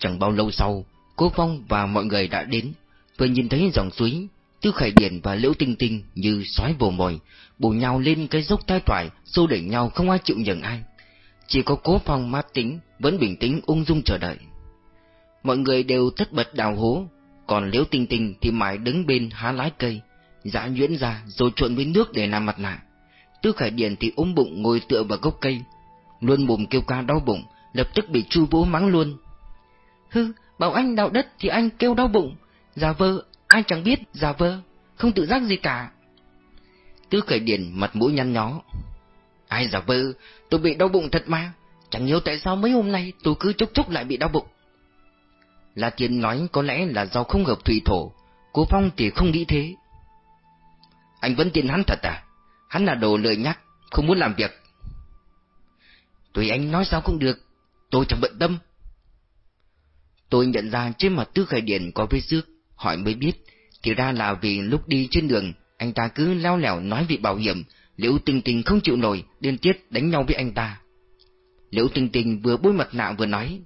Chẳng bao lâu sau, Cố Phong và mọi người đã đến, vừa nhìn thấy dòng suối, Tư Khải Điển và Liễu Tinh Tinh như sói vồ mồi, bù nhau lên cái dốc tai thoải, xô đẩy nhau không ai chịu nhường ai. Chỉ có Cố Phong mát tính, vẫn bình tĩnh ung dung chờ đợi. Mọi người đều tất bật đào hố, còn Liễu Tinh Tinh thì mãi đứng bên há lái cây, dã nhuyễn ra rồi trộn với nước để làm mặt nạ. Tư Khải Điển thì ôm bụng ngồi tựa vào gốc cây, luôn mồm kêu ca đau bụng, lập tức bị Chu Vũ mắng luôn. Hư, bảo anh đào đất thì anh kêu đau bụng, giả vơ ai chẳng biết, giả vơ không tự giác gì cả. Tư Khởi Điển mặt mũi nhăn nhó. Ai giả vơ tôi bị đau bụng thật mà, chẳng hiểu tại sao mấy hôm nay tôi cứ chốc chốc lại bị đau bụng. La tiền nói có lẽ là do không hợp thủy thổ, Cố Phong thì không nghĩ thế. Anh vẫn tin hắn thật à? Hắn là đồ lười nhắc, không muốn làm việc. Tùy anh nói sao cũng được, tôi chẳng bận tâm. Tôi nhận ra trên mặt Tư Khải Điển có vết xước, hỏi mới biết, thì ra là vì lúc đi trên đường, anh ta cứ leo lẻo nói vị bảo hiểm, Liễu tình tình không chịu nổi, điên tiết đánh nhau với anh ta. Liễu tình tình vừa bôi mặt nạ vừa nói,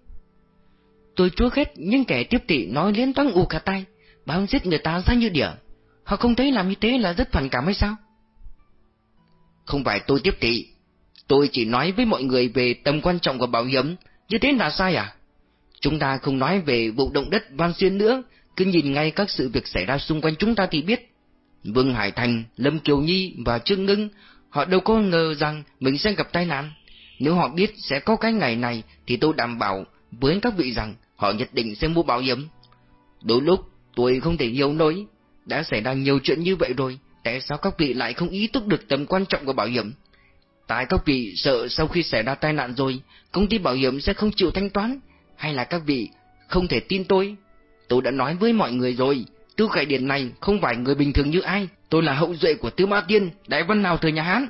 Tôi chúa ghét những kẻ tiếp thị nói liên toán ù cả tay, bao giết người ta ra như đỉa. Họ không thấy làm như thế là rất phản cảm hay sao? Không phải tôi tiếp thị, tôi chỉ nói với mọi người về tầm quan trọng của bảo hiểm, như thế là sai à? Chúng ta không nói về vụ động đất Văn Xuyên nữa, cứ nhìn ngay các sự việc xảy ra xung quanh chúng ta thì biết. Vương Hải Thành, Lâm Kiều Nhi và Trương Ngưng, họ đâu có ngờ rằng mình sẽ gặp tai nạn. Nếu họ biết sẽ có cái ngày này thì tôi đảm bảo với các vị rằng họ nhất định sẽ mua bảo hiểm. Đôi lúc tôi không thể hiểu nổi, đã xảy ra nhiều chuyện như vậy rồi, tại sao các vị lại không ý thức được tầm quan trọng của bảo hiểm? Tại các vị sợ sau khi xảy ra tai nạn rồi, công ty bảo hiểm sẽ không chịu thanh toán, hay là các vị không thể tin tôi? Tôi đã nói với mọi người rồi, Tư Khải Điển này không phải người bình thường như ai, tôi là hậu duệ của Tư Ma Tiên, đại văn nào thời nhà Hán.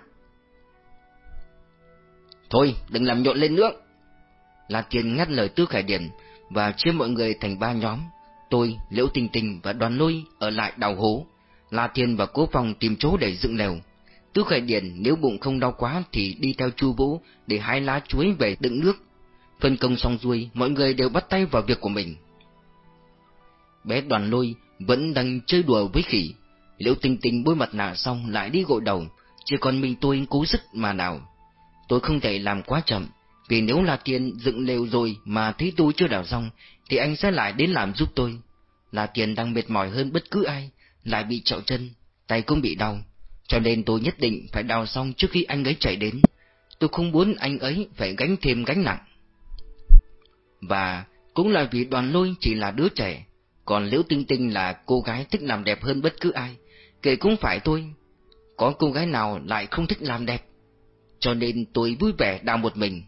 Thôi, đừng làm nhộn lên nữa. La Tiên ngắt lời Tư Khải Điển và chia mọi người thành ba nhóm. Tôi, Liễu Tình Tình và Đoàn Lôi ở lại đào hố. La Thiên và Cố Phong tìm chỗ để dựng lều. Tư Khải Điển nếu bụng không đau quá thì đi theo Chu Vũ để hái lá chuối về đựng nước. Phân công xong xuôi, mọi người đều bắt tay vào việc của mình. Bé Đoàn Lôi vẫn đang chơi đùa với khỉ. Liễu Tinh Tinh bôi mặt nạ xong lại đi gội đầu, chỉ còn mình tôi cố sức mà nào. Tôi không thể làm quá chậm, vì nếu là tiền dựng lều rồi mà thấy tôi chưa đào xong, thì anh sẽ lại đến làm giúp tôi. Là tiền đang mệt mỏi hơn bất cứ ai, lại bị trậu chân, tay cũng bị đau, cho nên tôi nhất định phải đào xong trước khi anh ấy chạy đến. Tôi không muốn anh ấy phải gánh thêm gánh nặng. Và cũng là vì đoàn lôi chỉ là đứa trẻ, còn Liễu Tinh Tinh là cô gái thích làm đẹp hơn bất cứ ai, kể cũng phải tôi. Có cô gái nào lại không thích làm đẹp, cho nên tôi vui vẻ đào một mình.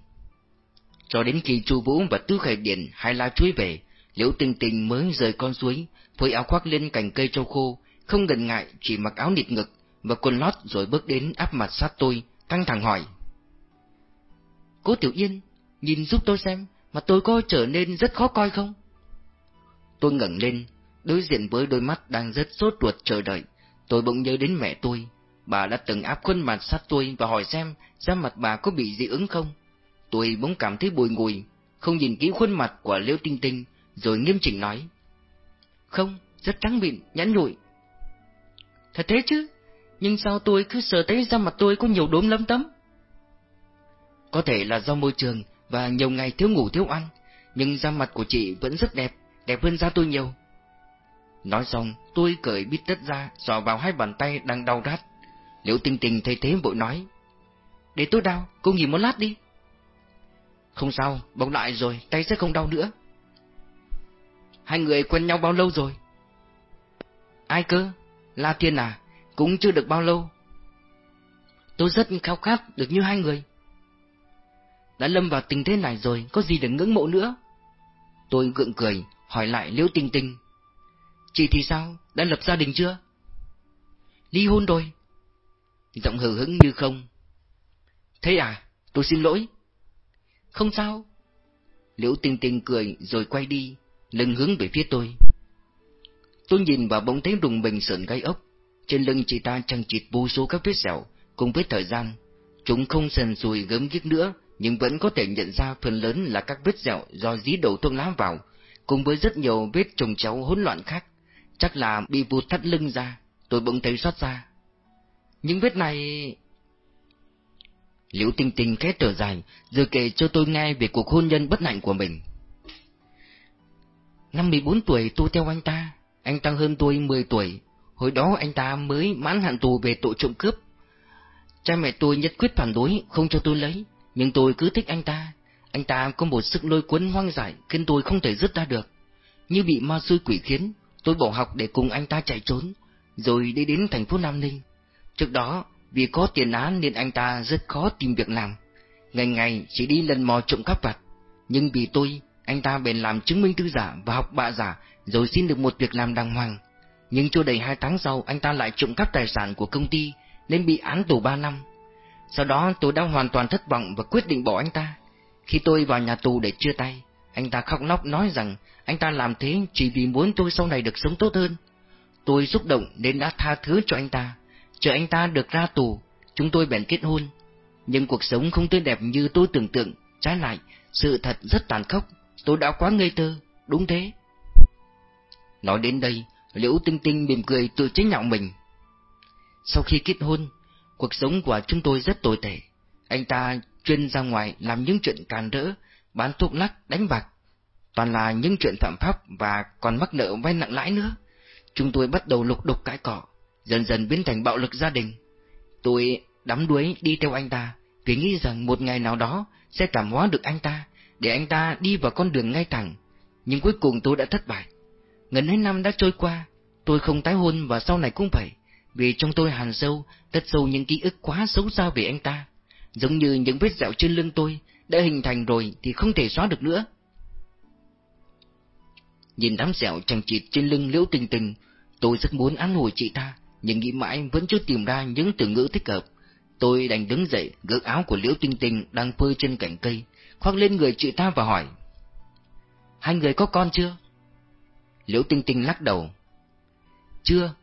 Cho đến khi Chu Vũ và Tư Khải Điển hai la chuối về, Liễu Tinh Tinh mới rời con suối, phơi áo khoác lên cành cây trâu khô, không ngần ngại chỉ mặc áo nịt ngực và quần lót rồi bước đến áp mặt sát tôi, căng thẳng hỏi. Cố Tiểu Yên, nhìn giúp tôi xem, mà tôi có trở nên rất khó coi không? Tôi ngẩng lên, đối diện với đôi mắt đang rất sốt ruột chờ đợi, tôi bỗng nhớ đến mẹ tôi. Bà đã từng áp khuôn mặt sát tôi và hỏi xem da mặt bà có bị dị ứng không. Tôi bỗng cảm thấy bùi ngùi, không nhìn kỹ khuôn mặt của Liễu Tinh Tinh, rồi nghiêm chỉnh nói. Không, rất trắng mịn, nhẵn nhụi. Thật thế chứ, nhưng sao tôi cứ sợ thấy da mặt tôi có nhiều đốm lấm tấm? Có thể là do môi trường và nhiều ngày thiếu ngủ thiếu ăn, nhưng da mặt của chị vẫn rất đẹp, đẹp hơn da tôi nhiều. Nói xong, tôi cởi bít tất ra, dò vào hai bàn tay đang đau rát. Liễu Tinh tình thấy thế vội nói, Để tôi đau, cô nghỉ một lát đi. Không sao, bóng lại rồi, tay sẽ không đau nữa. Hai người quen nhau bao lâu rồi? Ai cơ? La Thiên à? Cũng chưa được bao lâu. Tôi rất khao khát được như hai người. Đã lâm vào tình thế này rồi, có gì để ngưỡng mộ nữa? Tôi gượng cười, hỏi lại Liễu Tinh Tinh. Chị thì sao? Đã lập gia đình chưa? Ly hôn rồi. Giọng hờ hững như không. Thế à? Tôi xin lỗi. Không sao. Liễu Tinh Tinh cười rồi quay đi, lưng hướng về phía tôi. Tôi nhìn vào bóng thấy rùng mình sợn gai ốc, trên lưng chị ta chẳng chịt vô số các vết sẹo, cùng với thời gian. Chúng không sần sùi gớm ghiếc nữa, nhưng vẫn có thể nhận ra phần lớn là các vết dẹo do dí đầu thuốc lá vào, cùng với rất nhiều vết trồng chéo hỗn loạn khác, chắc là bị vụt thắt lưng ra, tôi bỗng thấy xót ra. Những vết này... Liễu Tinh Tinh khẽ trở dài, rồi kể cho tôi nghe về cuộc hôn nhân bất hạnh của mình. Năm 14 tuổi tôi theo anh ta, anh tăng hơn tôi 10 tuổi, hồi đó anh ta mới mãn hạn tù về tội trộm cướp. Cha mẹ tôi nhất quyết phản đối, không cho tôi lấy, nhưng tôi cứ thích anh ta. Anh ta có một sức lôi cuốn hoang dại khiến tôi không thể dứt ra được. Như bị ma xui quỷ khiến, tôi bỏ học để cùng anh ta chạy trốn, rồi đi đến thành phố Nam Ninh. Trước đó, vì có tiền án nên anh ta rất khó tìm việc làm. Ngày ngày chỉ đi lần mò trộm cắp vặt. Nhưng vì tôi, anh ta bèn làm chứng minh thư giả và học bạ giả, rồi xin được một việc làm đàng hoàng. Nhưng chưa đầy hai tháng sau, anh ta lại trộm cắp tài sản của công ty, nên bị án tù ba năm. Sau đó tôi đã hoàn toàn thất vọng và quyết định bỏ anh ta. Khi tôi vào nhà tù để chia tay, anh ta khóc nóc nói rằng anh ta làm thế chỉ vì muốn tôi sau này được sống tốt hơn. Tôi xúc động nên đã tha thứ cho anh ta. Chờ anh ta được ra tù, chúng tôi bèn kết hôn. Nhưng cuộc sống không tươi đẹp như tôi tưởng tượng, trái lại, sự thật rất tàn khốc. Tôi đã quá ngây thơ, đúng thế. Nói đến đây, Liễu Tinh Tinh mỉm cười tự chế nhạo mình. Sau khi kết hôn, cuộc sống của chúng tôi rất tồi tệ. Anh ta chuyên ra ngoài làm những chuyện càn rỡ, bán thuốc lắc, đánh bạc. Toàn là những chuyện phạm pháp và còn mắc nợ vay nặng lãi nữa. Chúng tôi bắt đầu lục đục cãi cọ, dần dần biến thành bạo lực gia đình. Tôi đắm đuối đi theo anh ta, vì nghĩ rằng một ngày nào đó sẽ cảm hóa được anh ta, để anh ta đi vào con đường ngay thẳng. Nhưng cuối cùng tôi đã thất bại. Ngần ấy năm đã trôi qua, tôi không tái hôn và sau này cũng vậy, vì trong tôi hàn sâu, tất sâu những ký ức quá xấu xa về anh ta. Giống như những vết dạo trên lưng tôi, đã hình thành rồi thì không thể xóa được nữa. Nhìn đám dẻo chẳng chịt trên lưng liễu tình tình, tôi rất muốn án hồi chị ta, nhưng nghĩ mãi vẫn chưa tìm ra những từ ngữ thích hợp. Tôi đành đứng dậy, gỡ áo của liễu tinh tình đang phơi trên cành cây, khoác lên người chị ta và hỏi. Hai người có con chưa? Liễu tinh tinh lắc đầu. Chưa,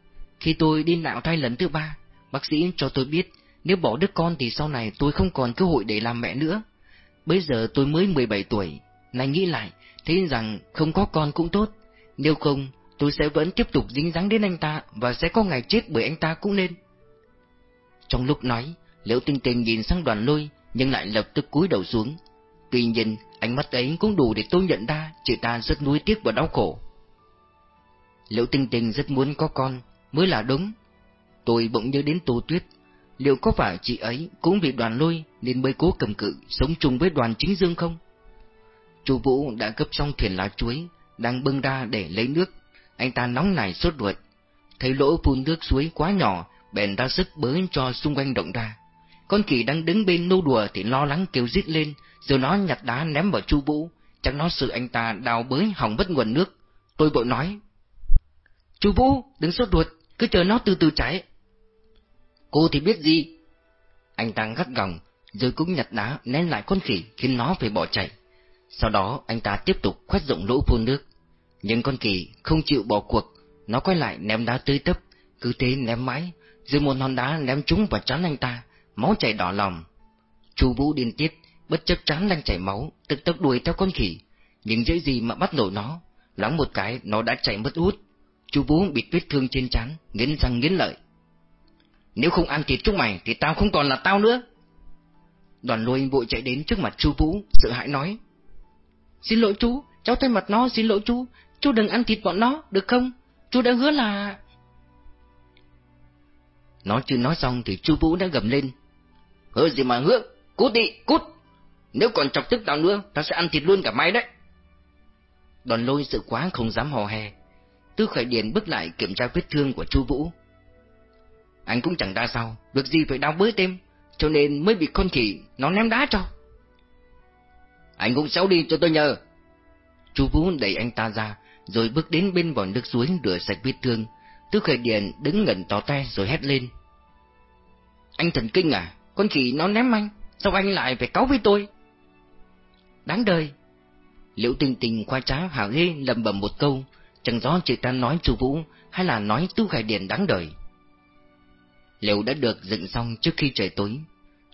khi tôi đi nạo thai lần thứ ba, bác sĩ cho tôi biết nếu bỏ đứa con thì sau này tôi không còn cơ hội để làm mẹ nữa. Bây giờ tôi mới 17 tuổi, này nghĩ lại, thấy rằng không có con cũng tốt. Nếu không, tôi sẽ vẫn tiếp tục dính dáng đến anh ta và sẽ có ngày chết bởi anh ta cũng nên. Trong lúc nói, Liễu Tinh Tinh nhìn sang đoàn lôi nhưng lại lập tức cúi đầu xuống. Tuy nhiên, ánh mắt ấy cũng đủ để tôi nhận ra chị ta rất nuối tiếc và đau khổ. Liễu Tinh Tinh rất muốn có con, mới là đúng. Tôi bỗng nhớ đến Tô Tuyết, liệu có phải chị ấy cũng bị đoàn lôi nên mới cố cầm cự sống chung với đoàn chính dương không? Chu Vũ đã gấp xong thuyền lá chuối, đang bưng ra để lấy nước. Anh ta nóng nảy sốt ruột, thấy lỗ phun nước suối quá nhỏ, bèn ra sức bới cho xung quanh động ra. Con kỳ đang đứng bên nô đùa thì lo lắng kêu rít lên, rồi nó nhặt đá ném vào Chu Vũ, chắc nó sợ anh ta đào bới hỏng mất nguồn nước. Tôi vội nói: "Chu Vũ, đừng sốt ruột, cứ chờ nó từ từ chảy." Cô thì biết gì? Anh ta gắt gỏng, rồi cũng nhặt đá ném lại con khỉ khiến nó phải bỏ chạy. Sau đó anh ta tiếp tục khoét rộng lỗ phun nước. Nhưng con khỉ không chịu bỏ cuộc, nó quay lại ném đá tươi tấp, cứ thế ném mãi, rồi một hòn đá ném trúng vào trán anh ta, máu chảy đỏ lòng. Chu Vũ điên tiết, bất chấp trán đang chảy máu, tức tốc đuổi theo con khỉ, nhưng dễ gì mà bắt nổi nó, loáng một cái nó đã chạy mất hút. Chu Vũ bị vết thương trên trán, nghiến răng nghiến lợi. Nếu không ăn thịt chúng mày thì tao không còn là tao nữa. Đoàn lôi vội chạy đến trước mặt chú Vũ, sợ hãi nói. Xin lỗi chú, cháu thay mặt nó xin lỗi chú, chú đừng ăn thịt bọn nó, được không? Chú đã hứa là... Nó chưa nói xong thì chú Vũ đã gầm lên. Hứa gì mà hứa, cút đi, cút. Nếu còn chọc tức tao nữa, tao sẽ ăn thịt luôn cả mày đấy. Đoàn lôi sợ quá không dám hò hè. Tư khởi điền bước lại kiểm tra vết thương của chu Vũ, anh cũng chẳng ra sao, việc gì phải đau bới tim, cho nên mới bị con khỉ nó ném đá cho. Anh cũng xéo đi cho tôi nhờ. chu Vũ đẩy anh ta ra, rồi bước đến bên vòi nước suối rửa sạch vết thương. Tư khởi điền đứng ngẩn tỏ tay rồi hét lên. Anh thần kinh à, con khỉ nó ném anh, sao anh lại phải cáu với tôi? Đáng đời. Liễu tình tình khoa trá hào hê lầm bầm một câu, chẳng rõ chị ta nói chú Vũ hay là nói tu Khải Điển đáng đời lều đã được dựng xong trước khi trời tối.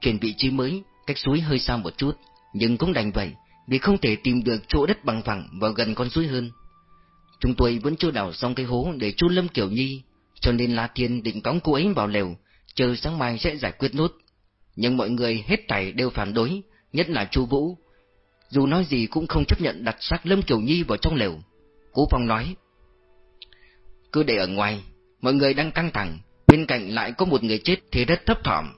Chuyển vị trí mới, cách suối hơi xa một chút, nhưng cũng đành vậy, vì không thể tìm được chỗ đất bằng phẳng và gần con suối hơn. Chúng tôi vẫn chưa đào xong cái hố để chôn Lâm Kiểu Nhi, cho nên La Thiên định cõng cô ấy vào lều, chờ sáng mai sẽ giải quyết nốt. Nhưng mọi người hết thảy đều phản đối, nhất là Chu Vũ. Dù nói gì cũng không chấp nhận đặt xác Lâm Kiểu Nhi vào trong lều. Cú Phong nói, cứ để ở ngoài, mọi người đang căng thẳng, bên cạnh lại có một người chết thì rất thấp thỏm.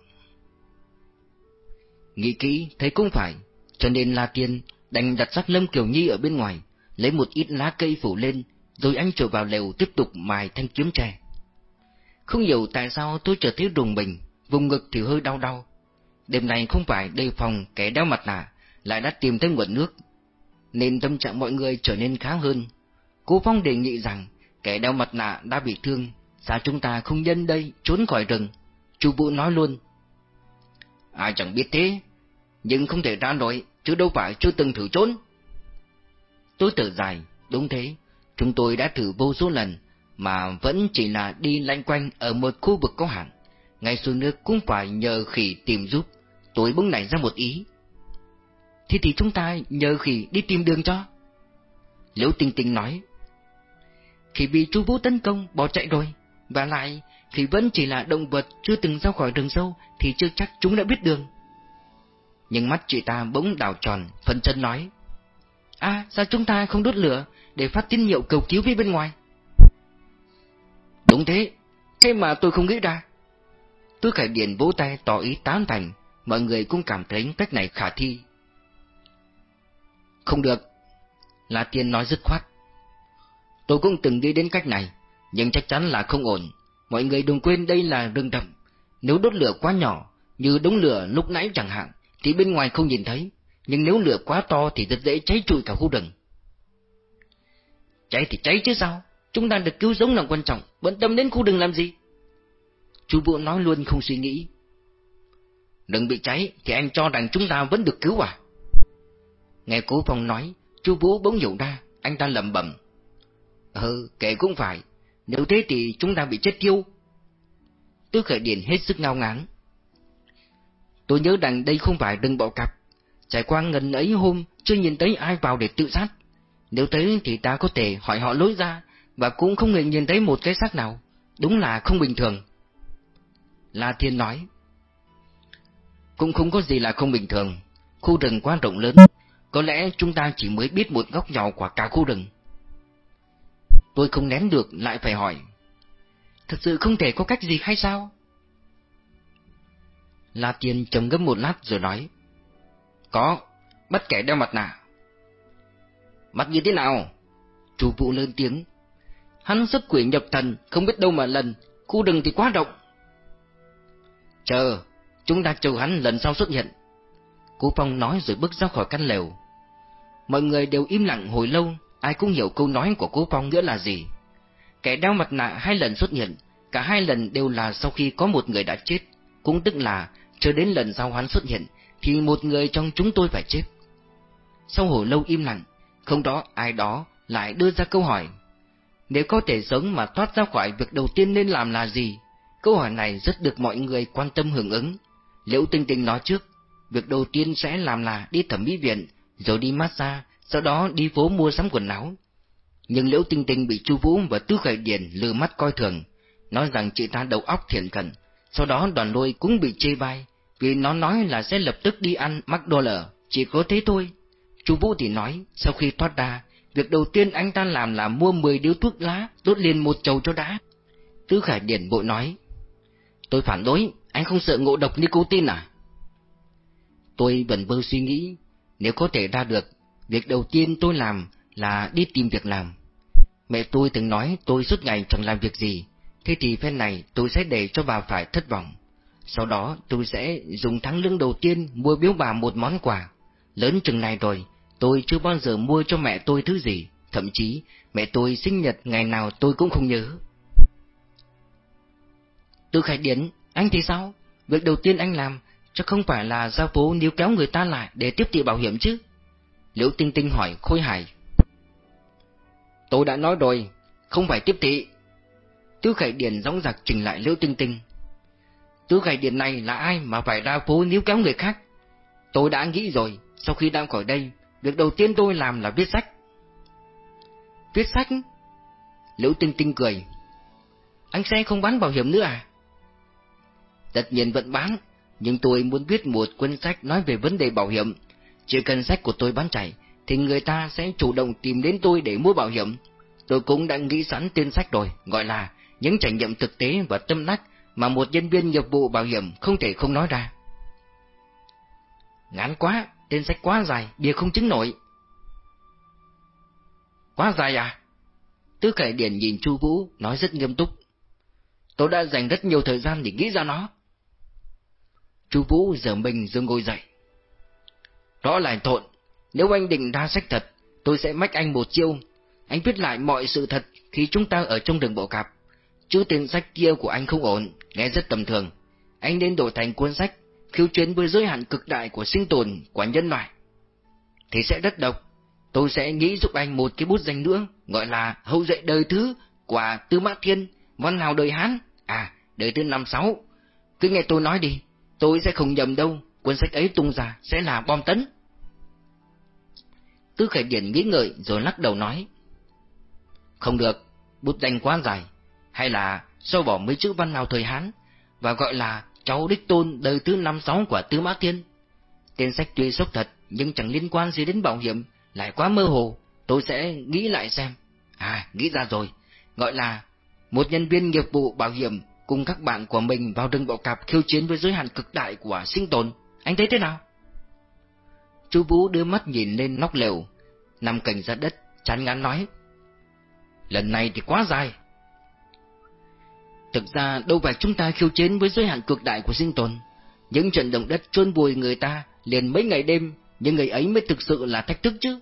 Nghĩ kỹ thấy cũng phải, cho nên La Tiên đành đặt xác Lâm Kiều Nhi ở bên ngoài, lấy một ít lá cây phủ lên, rồi anh trở vào lều tiếp tục mài thanh kiếm tre. Không hiểu tại sao tôi trở thấy rùng mình, vùng ngực thì hơi đau đau. Đêm này không phải đề phòng kẻ đeo mặt nạ, lại đã tìm thấy nguồn nước, nên tâm trạng mọi người trở nên khá hơn. Cố Phong đề nghị rằng kẻ đeo mặt nạ đã bị thương, sao chúng ta không nhân đây trốn khỏi rừng? Chu Vũ nói luôn. Ai chẳng biết thế, nhưng không thể ra nổi, chứ đâu phải chưa từng thử trốn. Tôi thở dài, đúng thế, chúng tôi đã thử vô số lần, mà vẫn chỉ là đi lanh quanh ở một khu vực có hạn. Ngay xuống nước cũng phải nhờ khỉ tìm giúp, tôi bỗng nảy ra một ý. Thế thì chúng ta nhờ khỉ đi tìm đường cho. Liễu Tinh Tinh nói. Khỉ bị chú Vũ tấn công, bỏ chạy rồi, và lại khỉ vẫn chỉ là động vật chưa từng ra khỏi rừng sâu thì chưa chắc chúng đã biết đường nhưng mắt chị ta bỗng đảo tròn, phần chân nói. À, sao chúng ta không đốt lửa để phát tín hiệu cầu cứu phía bên ngoài? Đúng thế, thế mà tôi không nghĩ ra. Tôi Khải Điền vỗ tay tỏ ý tán thành, mọi người cũng cảm thấy cách này khả thi. Không được, là Tiên nói dứt khoát. Tôi cũng từng đi đến cách này, nhưng chắc chắn là không ổn. Mọi người đừng quên đây là rừng rậm. Nếu đốt lửa quá nhỏ, như đống lửa lúc nãy chẳng hạn, thì bên ngoài không nhìn thấy, nhưng nếu lửa quá to thì rất dễ cháy trụi cả khu rừng. Cháy thì cháy chứ sao, chúng ta được cứu sống là quan trọng, bận tâm đến khu rừng làm gì? Chú Vũ nói luôn không suy nghĩ. Đừng bị cháy thì anh cho rằng chúng ta vẫn được cứu à? Nghe cố phong nói, chú Vũ bỗng hiểu ra, anh ta lầm bẩm. Ừ, kệ cũng phải, nếu thế thì chúng ta bị chết tiêu. Tư khởi điền hết sức ngao ngán. Tôi nhớ rằng đây không phải rừng bọ cặp. Trải qua ngần ấy hôm, chưa nhìn thấy ai vào để tự sát. Nếu thế thì ta có thể hỏi họ lối ra, và cũng không hề nhìn thấy một cái xác nào. Đúng là không bình thường. La Thiên nói. Cũng không có gì là không bình thường. Khu rừng quá rộng lớn, có lẽ chúng ta chỉ mới biết một góc nhỏ của cả khu rừng. Tôi không nén được lại phải hỏi. Thật sự không thể có cách gì hay sao? La Tiên trầm ngâm một lát rồi nói. Có, bất kể đeo mặt nạ. Mặt như thế nào? Chủ vụ lên tiếng. Hắn sức quỷ nhập thần, không biết đâu mà lần, khu rừng thì quá rộng. Chờ, chúng ta chờ hắn lần sau xuất hiện. Cố Phong nói rồi bước ra khỏi căn lều. Mọi người đều im lặng hồi lâu, ai cũng hiểu câu nói của Cố Phong nghĩa là gì. Kẻ đeo mặt nạ hai lần xuất hiện, cả hai lần đều là sau khi có một người đã chết, cũng tức là chờ đến lần sau hắn xuất hiện, thì một người trong chúng tôi phải chết. Sau hồi lâu im lặng, không đó ai đó lại đưa ra câu hỏi. Nếu có thể sống mà thoát ra khỏi việc đầu tiên nên làm là gì? Câu hỏi này rất được mọi người quan tâm hưởng ứng. Liễu Tinh Tinh nói trước, việc đầu tiên sẽ làm là đi thẩm mỹ viện, rồi đi massage, sau đó đi phố mua sắm quần áo. Nhưng Liễu Tinh Tinh bị Chu Vũ và Tư Khải Điền lừa mắt coi thường, nói rằng chị ta đầu óc thiện cận, sau đó đoàn lôi cũng bị chê bai, vì nó nói là sẽ lập tức đi ăn McDonald's, chỉ có thế thôi. chu Vũ thì nói, sau khi thoát ra, việc đầu tiên anh ta làm là mua 10 điếu thuốc lá, đốt liền một chầu cho đã. Tứ Khải Điển bội nói, tôi phản đối, anh không sợ ngộ độc nicotine à? Tôi vẫn bơ suy nghĩ, nếu có thể ra được, việc đầu tiên tôi làm là đi tìm việc làm. Mẹ tôi từng nói tôi suốt ngày chẳng làm việc gì, thế thì phen này tôi sẽ để cho bà phải thất vọng. Sau đó tôi sẽ dùng tháng lương đầu tiên mua biếu bà một món quà. Lớn chừng này rồi, tôi chưa bao giờ mua cho mẹ tôi thứ gì, thậm chí mẹ tôi sinh nhật ngày nào tôi cũng không nhớ. Tư Khải Điển, anh thì sao? Việc đầu tiên anh làm chắc không phải là ra phố níu kéo người ta lại để tiếp thị bảo hiểm chứ? Liễu Tinh Tinh hỏi Khôi Hải. Tôi đã nói rồi, không phải tiếp thị. Tứ Khải Điền gióng giặc trình lại Liễu Tinh Tinh. Tứ Khải điện này là ai mà phải ra phố níu kéo người khác? Tôi đã nghĩ rồi, sau khi đang khỏi đây, việc đầu tiên tôi làm là viết sách. Viết sách? Liễu Tinh Tinh cười. Anh xe không bán bảo hiểm nữa à? Tất nhiên vẫn bán, nhưng tôi muốn viết một cuốn sách nói về vấn đề bảo hiểm. Chỉ cần sách của tôi bán chạy, thì người ta sẽ chủ động tìm đến tôi để mua bảo hiểm. Tôi cũng đã nghĩ sẵn tên sách rồi, gọi là những trải nghiệm thực tế và tâm đắc mà một nhân viên nghiệp vụ bảo hiểm không thể không nói ra. Ngán quá, tên sách quá dài, bìa không chứng nổi. Quá dài à? Tư Khải Điển nhìn Chu Vũ, nói rất nghiêm túc. Tôi đã dành rất nhiều thời gian để nghĩ ra nó. Chu Vũ giờ mình dương ngồi dậy đó là thộn, nếu anh định ra sách thật, tôi sẽ mách anh một chiêu. Anh viết lại mọi sự thật khi chúng ta ở trong đường bộ cạp. Chứ tiền sách kia của anh không ổn, nghe rất tầm thường. Anh nên đổi thành cuốn sách khiêu chiến với giới hạn cực đại của sinh tồn của nhân loại. Thì sẽ rất độc. Tôi sẽ nghĩ giúp anh một cái bút danh nữa, gọi là hậu dạy đời thứ của Tư Mã Thiên, văn nào đời Hán, à, đời thứ năm sáu. Cứ nghe tôi nói đi, tôi sẽ không nhầm đâu, cuốn sách ấy tung ra sẽ là bom tấn. Tư Khải Điển nghĩ ngợi rồi lắc đầu nói. Không được, bút danh quá dài, hay là sâu bỏ mấy chữ văn nào thời Hán, và gọi là cháu đích tôn đời thứ năm sáu của Tư Mã Thiên. Tên sách tuy sốc thật, nhưng chẳng liên quan gì đến bảo hiểm, lại quá mơ hồ, tôi sẽ nghĩ lại xem. À, nghĩ ra rồi, gọi là một nhân viên nghiệp vụ bảo hiểm cùng các bạn của mình vào rừng bọ cạp khiêu chiến với giới hạn cực đại của sinh tồn. Anh thấy thế nào? Chú Vũ đưa mắt nhìn lên nóc lều, nằm cành ra đất, chán ngán nói. Lần này thì quá dài. Thực ra đâu phải chúng ta khiêu chiến với giới hạn cực đại của sinh tồn. Những trận động đất chôn vùi người ta liền mấy ngày đêm, nhưng người ấy mới thực sự là thách thức chứ.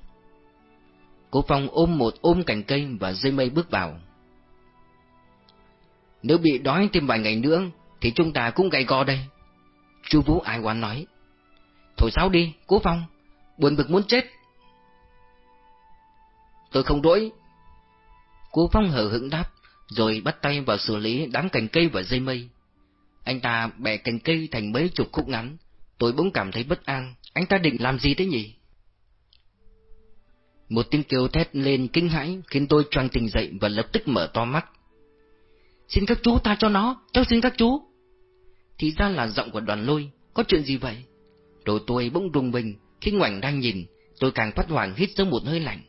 Cô Phong ôm một ôm cành cây và dây mây bước vào. Nếu bị đói thêm vài ngày nữa, thì chúng ta cũng gầy go đây. Chu Vũ ai oán nói. Thôi sao đi, Cố Phong, buồn bực muốn chết. Tôi không đỗi. Cố Phong hờ hững đáp, rồi bắt tay vào xử lý đám cành cây và dây mây. Anh ta bẻ cành cây thành mấy chục khúc ngắn, tôi bỗng cảm thấy bất an, anh ta định làm gì thế nhỉ? Một tiếng kêu thét lên kinh hãi khiến tôi choàng tỉnh dậy và lập tức mở to mắt. Xin các chú tha cho nó, cháu xin các chú. Thì ra là giọng của đoàn lôi, có chuyện gì vậy? Đồ tôi bỗng rùng mình, khi ngoảnh đang nhìn, tôi càng phát hoảng hít sâu một hơi lạnh.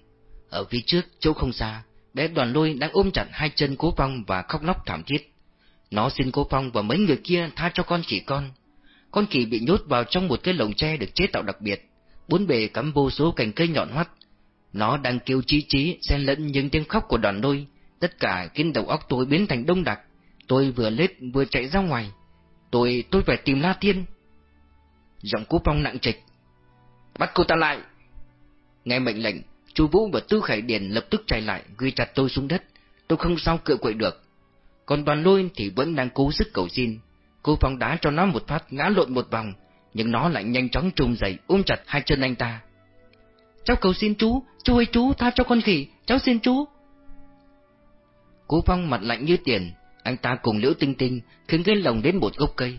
Ở phía trước, chỗ không xa, bé đoàn lôi đang ôm chặt hai chân cố phong và khóc lóc thảm thiết. Nó xin cố phong và mấy người kia tha cho con chỉ con. Con kỳ bị nhốt vào trong một cái lồng tre được chế tạo đặc biệt, bốn bề cắm vô số cành cây nhọn hoắt. Nó đang kêu chí chí, xen lẫn những tiếng khóc của đoàn lôi, tất cả khiến đầu óc tôi biến thành đông đặc. Tôi vừa lết vừa chạy ra ngoài. Tôi, tôi phải tìm La Thiên. Giọng Cú phong nặng trịch. Bắt cô ta lại! Nghe mệnh lệnh, Chu Vũ và Tư Khải Điền lập tức chạy lại, ghi chặt tôi xuống đất. Tôi không sao cựa quậy được. Còn đoàn lôi thì vẫn đang cố sức cầu xin. Cô phong đá cho nó một phát ngã lộn một vòng, nhưng nó lại nhanh chóng trùng dậy ôm chặt hai chân anh ta. Cháu cầu xin chú, chú ơi chú, tha cho con khỉ, cháu xin chú. Cố phong mặt lạnh như tiền, anh ta cùng Liễu Tinh Tinh khiến cái lồng đến một gốc cây.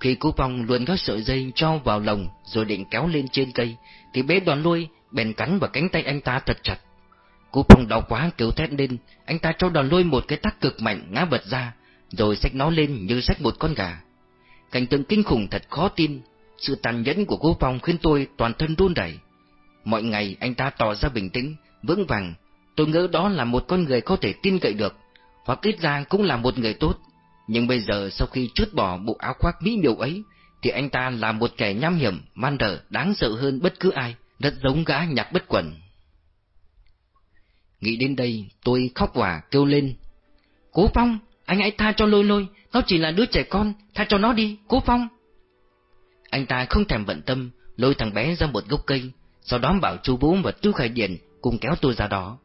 Khi Cố phong luồn các sợi dây cho vào lồng rồi định kéo lên trên cây, thì bé đoàn lôi bèn cắn vào cánh tay anh ta thật chặt. Cố phong đau quá kêu thét lên, anh ta cho đoàn lôi một cái tát cực mạnh ngã vật ra, rồi xách nó lên như xách một con gà. Cảnh tượng kinh khủng thật khó tin, sự tàn nhẫn của cố phong khiến tôi toàn thân run rẩy. Mọi ngày anh ta tỏ ra bình tĩnh, vững vàng, tôi ngỡ đó là một con người có thể tin cậy được, hoặc ít ra cũng là một người tốt. Nhưng bây giờ sau khi trút bỏ bộ áo khoác mỹ miều ấy, thì anh ta là một kẻ nham hiểm, man rợ, đáng sợ hơn bất cứ ai, rất giống gã nhạc bất quẩn. Nghĩ đến đây, tôi khóc và kêu lên. Cố Phong, anh hãy tha cho lôi lôi, nó chỉ là đứa trẻ con, tha cho nó đi, Cố Phong. Anh ta không thèm bận tâm, lôi thằng bé ra một gốc cây, sau đó bảo chú Vũ và Tư Khải Điển cùng kéo tôi ra đó.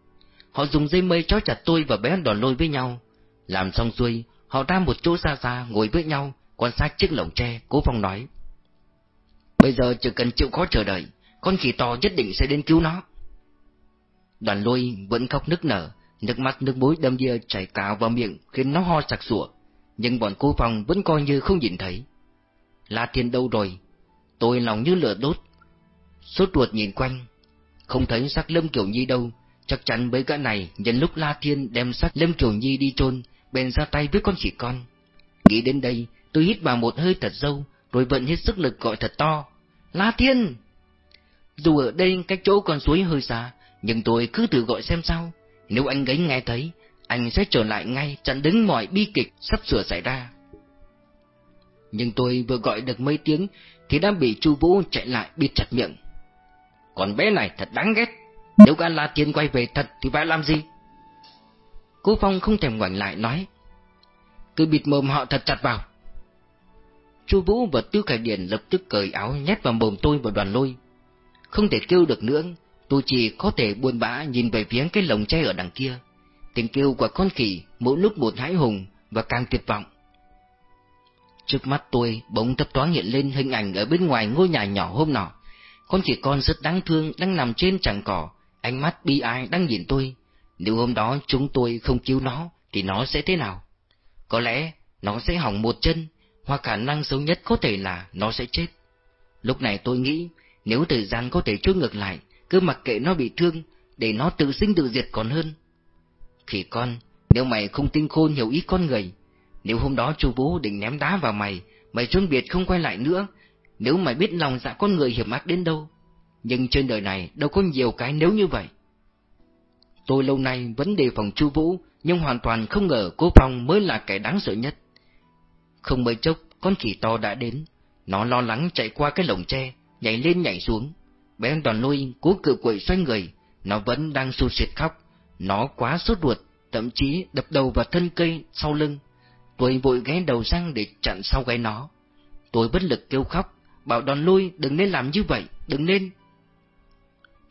Họ dùng dây mây trói chặt tôi và bé đòn lôi với nhau. Làm xong xuôi, họ ra một chỗ xa xa ngồi với nhau, quan sát chiếc lồng tre, Cố Phong nói. Bây giờ chỉ cần chịu khó chờ đợi, con khỉ to nhất định sẽ đến cứu nó. Đoàn lôi vẫn khóc nức nở, nước mắt nước mũi đâm đia chảy cào vào miệng khiến nó ho sặc sủa, nhưng bọn cô phòng vẫn coi như không nhìn thấy. La Thiên đâu rồi? Tôi lòng như lửa đốt. Sốt ruột nhìn quanh, không thấy xác Lâm Kiểu Nhi đâu, chắc chắn mấy gã này nhân lúc La Thiên đem xác Lâm Kiểu Nhi đi chôn, bèn ra tay với con chỉ con. Nghĩ đến đây, tôi hít vào một hơi thật sâu, rồi vận hết sức lực gọi thật to. La Thiên! Dù ở đây cách chỗ con suối hơi xa, nhưng tôi cứ thử gọi xem sao. Nếu anh ấy nghe thấy, anh sẽ trở lại ngay chặn đứng mọi bi kịch sắp sửa xảy ra. Nhưng tôi vừa gọi được mấy tiếng thì đã bị Chu Vũ chạy lại bịt chặt miệng. Còn bé này thật đáng ghét, nếu gã La Tiên quay về thật thì phải làm gì? Cố Phong không thèm ngoảnh lại nói, cứ bịt mồm họ thật chặt vào. Chu Vũ và Tiêu Khải Điền lập tức cởi áo nhét vào mồm tôi và đoàn lôi. Không thể kêu được nữa, tôi chỉ có thể buồn bã nhìn về phía cái lồng tre ở đằng kia. Tiếng kêu của con khỉ mỗi lúc một hãi hùng và càng tuyệt vọng. Trước mắt tôi bỗng thấp thoáng hiện lên hình ảnh ở bên ngoài ngôi nhà nhỏ hôm nọ. Con khỉ con rất đáng thương đang nằm trên chẳng cỏ, ánh mắt bi ai đang nhìn tôi. Nếu hôm đó chúng tôi không cứu nó, thì nó sẽ thế nào? Có lẽ nó sẽ hỏng một chân, hoặc khả năng xấu nhất có thể là nó sẽ chết. Lúc này tôi nghĩ, nếu thời gian có thể trôi ngược lại, cứ mặc kệ nó bị thương, để nó tự sinh tự diệt còn hơn. Khỉ con, nếu mày không tinh khôn hiểu ý con người, nếu hôm đó chú bố định ném đá vào mày, mày trốn biệt không quay lại nữa, nếu mày biết lòng dạ con người hiểm ác đến đâu. Nhưng trên đời này đâu có nhiều cái nếu như vậy. Tôi lâu nay vẫn đề phòng Chu Vũ, nhưng hoàn toàn không ngờ Cố Phong mới là kẻ đáng sợ nhất. Không mấy chốc, con khỉ to đã đến, nó lo lắng chạy qua cái lồng tre, nhảy lên nhảy xuống. Bé đoàn lôi cố cự quậy xoay người, nó vẫn đang sụt sịt khóc, nó quá sốt ruột, thậm chí đập đầu vào thân cây sau lưng. Tôi vội ghé đầu sang để chặn sau gáy nó. Tôi bất lực kêu khóc, bảo đòn lôi đừng nên làm như vậy, đừng nên.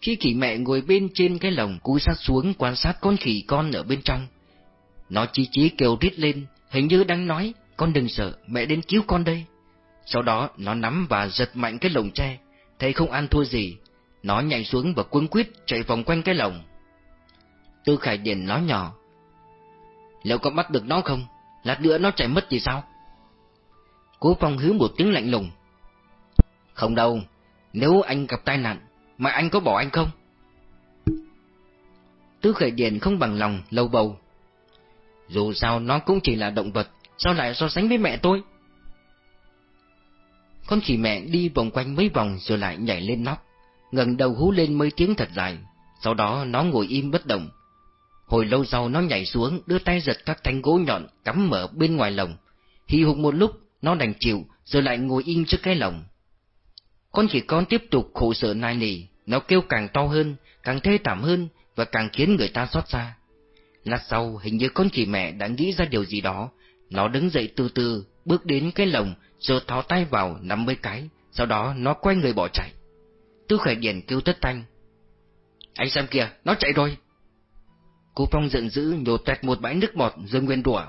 Khi khỉ mẹ ngồi bên trên cái lồng cúi sát xuống quan sát con khỉ con ở bên trong. Nó chí chí kêu rít lên, hình như đang nói, con đừng sợ, mẹ đến cứu con đây. Sau đó nó nắm và giật mạnh cái lồng tre, thấy không ăn thua gì. Nó nhảy xuống và cuốn quýt chạy vòng quanh cái lồng. Tư Khải Điền nói nhỏ. Liệu có bắt được nó không? Lát nữa nó chạy mất thì sao? Cố Phong hứa một tiếng lạnh lùng. Không đâu, nếu anh gặp tai nạn, mà anh có bỏ anh không? Tư khởi Điền không bằng lòng, lâu bầu. Dù sao nó cũng chỉ là động vật, sao lại so sánh với mẹ tôi? Con khỉ mẹ đi vòng quanh mấy vòng rồi lại nhảy lên nóc, ngẩng đầu hú lên mấy tiếng thật dài, sau đó nó ngồi im bất động. Hồi lâu sau nó nhảy xuống, đưa tay giật các thanh gỗ nhọn cắm mở bên ngoài lồng. Hì hục một lúc, nó đành chịu, rồi lại ngồi im trước cái lồng. Con chỉ con tiếp tục khổ sở nai nỉ, nó kêu càng to hơn, càng thê thảm hơn và càng khiến người ta xót xa. Lát sau, hình như con chỉ mẹ đã nghĩ ra điều gì đó, nó đứng dậy từ từ, bước đến cái lồng, rồi thò tay vào nắm mấy cái, sau đó nó quay người bỏ chạy. Tư khởi Điển kêu tất thanh. Anh xem kìa, nó chạy rồi. Cô Phong giận dữ nhổ tẹt một bãi nước bọt rồi nguyên đùa.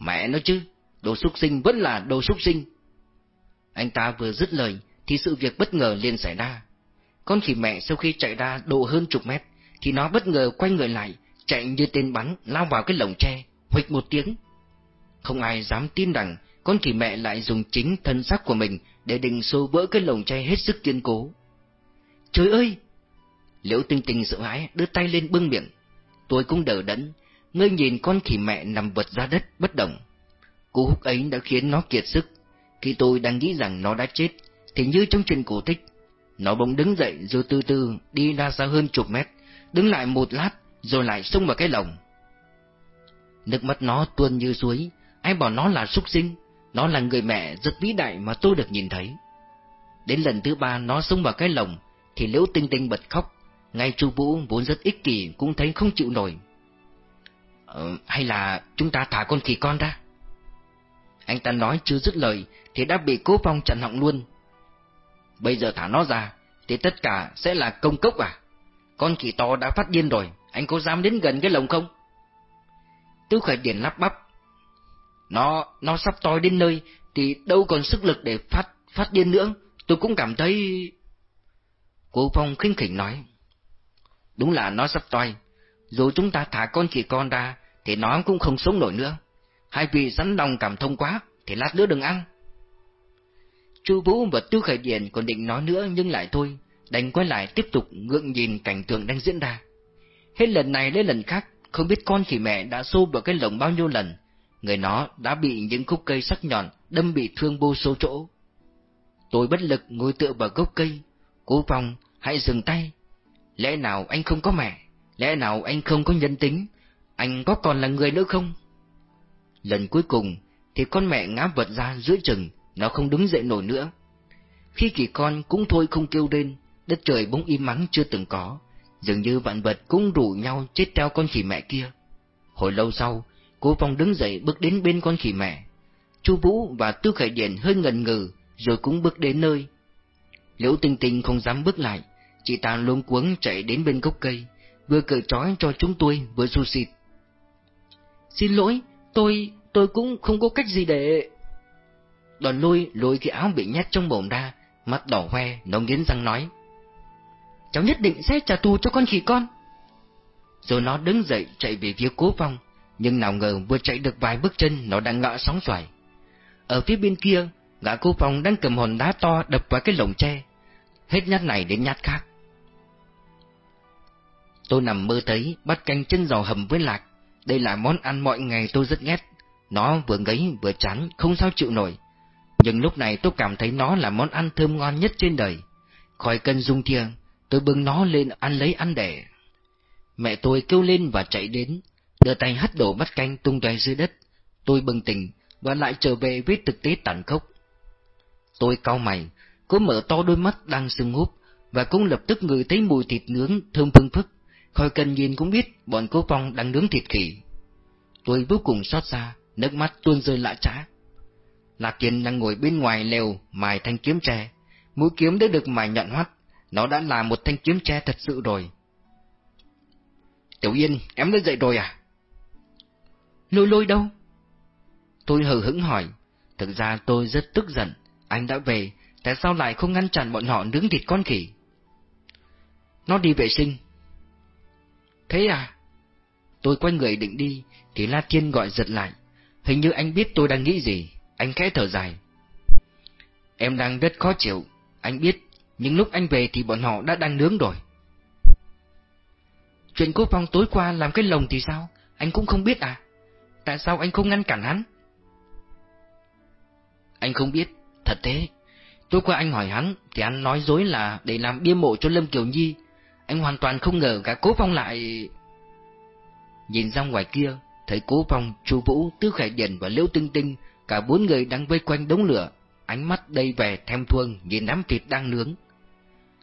Mẹ nó chứ, đồ súc sinh vẫn là đồ súc sinh. Anh ta vừa dứt lời thì sự việc bất ngờ liền xảy ra. Con khỉ mẹ sau khi chạy ra độ hơn chục mét thì nó bất ngờ quay người lại, chạy như tên bắn lao vào cái lồng tre, huỵch một tiếng. Không ai dám tin rằng con khỉ mẹ lại dùng chính thân xác của mình để định xô vỡ cái lồng tre hết sức kiên cố. Trời ơi! Liễu tinh tinh sợ hãi đưa tay lên bưng miệng. Tôi cũng đỡ đẫn, ngơi nhìn con khỉ mẹ nằm vật ra đất bất động. Cú hút ấy đã khiến nó kiệt sức. Khi tôi đang nghĩ rằng nó đã chết, thì như trong truyền cổ tích, nó bỗng đứng dậy rồi từ từ đi ra xa hơn chục mét, đứng lại một lát rồi lại xông vào cái lồng. Nước mắt nó tuôn như suối, ai bảo nó là súc sinh, nó là người mẹ rất vĩ đại mà tôi được nhìn thấy. Đến lần thứ ba nó xông vào cái lồng, thì Liễu Tinh Tinh bật khóc, ngay Chu Vũ vốn rất ích kỷ cũng thấy không chịu nổi. Ờ, hay là chúng ta thả con khỉ con ra? Anh ta nói chưa dứt lời thì đã bị Cố Phong chặn họng luôn. Bây giờ thả nó ra thì tất cả sẽ là công cốc à? Con khỉ to đã phát điên rồi, anh có dám đến gần cái lồng không? Tư Khởi Điển lắp bắp. Nó, nó sắp to đến nơi thì đâu còn sức lực để phát, phát điên nữa, tôi cũng cảm thấy... Cô Phong khinh khỉnh nói. Đúng là nó sắp toi. Dù chúng ta thả con khỉ con ra, thì nó cũng không sống nổi nữa. Hai vị sẵn lòng cảm thông quá, thì lát nữa đừng ăn. Chu Vũ và Tư Khởi điền còn định nói nữa nhưng lại thôi, đành quay lại tiếp tục ngượng nhìn cảnh tượng đang diễn ra. Hết lần này đến lần khác, không biết con khỉ mẹ đã xô vào cái lồng bao nhiêu lần, người nó đã bị những khúc cây sắc nhọn đâm bị thương vô số chỗ. Tôi bất lực ngồi tựa vào gốc cây, cố phòng, hãy dừng tay. Lẽ nào anh không có mẹ? Lẽ nào anh không có nhân tính? Anh có còn là người nữa không? Lần cuối cùng thì con mẹ ngã vật ra giữa chừng, nó không đứng dậy nổi nữa. Khi kỳ con cũng thôi không kêu lên, đất trời bỗng im mắng chưa từng có, dường như vạn vật cũng rủ nhau chết theo con khỉ mẹ kia. Hồi lâu sau, cô Phong đứng dậy bước đến bên con khỉ mẹ. Chu Vũ và Tư Khải Điển hơi ngần ngừ, rồi cũng bước đến nơi. Liễu Tinh Tinh không dám bước lại, chị ta luống cuống chạy đến bên gốc cây, vừa cởi trói cho chúng tôi vừa su xịt. Xin lỗi, tôi, tôi cũng không có cách gì để... Đoàn lôi lôi cái áo bị nhét trong mồm ra, mắt đỏ hoe, nó nghiến răng nói. Cháu nhất định sẽ trả thù cho con khỉ con. Rồi nó đứng dậy chạy về phía cố phong, nhưng nào ngờ vừa chạy được vài bước chân nó đã ngã sóng xoài. Ở phía bên kia, gã cố phong đang cầm hòn đá to đập vào cái lồng tre, hết nhát này đến nhát khác. Tôi nằm mơ thấy bắt canh chân giò hầm với lạc, đây là món ăn mọi ngày tôi rất ghét. Nó vừa ngấy vừa chán, không sao chịu nổi. Nhưng lúc này tôi cảm thấy nó là món ăn thơm ngon nhất trên đời. Khỏi cần dung thiêng, tôi bưng nó lên ăn lấy ăn để. Mẹ tôi kêu lên và chạy đến, đưa tay hất đổ bát canh tung tóe dưới đất. Tôi bừng tỉnh và lại trở về với thực tế tàn khốc. Tôi cau mày, cố mở to đôi mắt đang sưng húp và cũng lập tức ngửi thấy mùi thịt nướng thơm phưng phức. Khỏi cần nhìn cũng biết bọn cô phong đang nướng thịt khỉ. Tôi vô cùng xót xa, nước mắt tuôn rơi lạ trá. Lạc Kiên đang ngồi bên ngoài lều mài thanh kiếm tre, mũi kiếm đã được mài nhọn hoắt, nó đã là một thanh kiếm tre thật sự rồi. Tiểu Yên, em đã dậy rồi à? Lôi lôi đâu? Tôi hờ hững hỏi, thực ra tôi rất tức giận, anh đã về, tại sao lại không ngăn chặn bọn họ nướng thịt con khỉ? Nó đi vệ sinh. Thế à? Tôi quay người định đi, thì La Thiên gọi giật lại. Hình như anh biết tôi đang nghĩ gì, anh khẽ thở dài. Em đang rất khó chịu, anh biết, nhưng lúc anh về thì bọn họ đã đang nướng rồi. Chuyện cô Phong tối qua làm cái lồng thì sao, anh cũng không biết à? Tại sao anh không ngăn cản hắn? Anh không biết, thật thế. Tối qua anh hỏi hắn, thì anh nói dối là để làm bia mộ cho Lâm Kiều Nhi. Anh hoàn toàn không ngờ cả cố Phong lại... Nhìn ra ngoài kia, thấy Cố Phong, Chu Vũ, Tư Khải Điền và Liễu Tinh Tinh, cả bốn người đang vây quanh đống lửa, ánh mắt đầy vẻ thèm thuồng nhìn đám thịt đang nướng.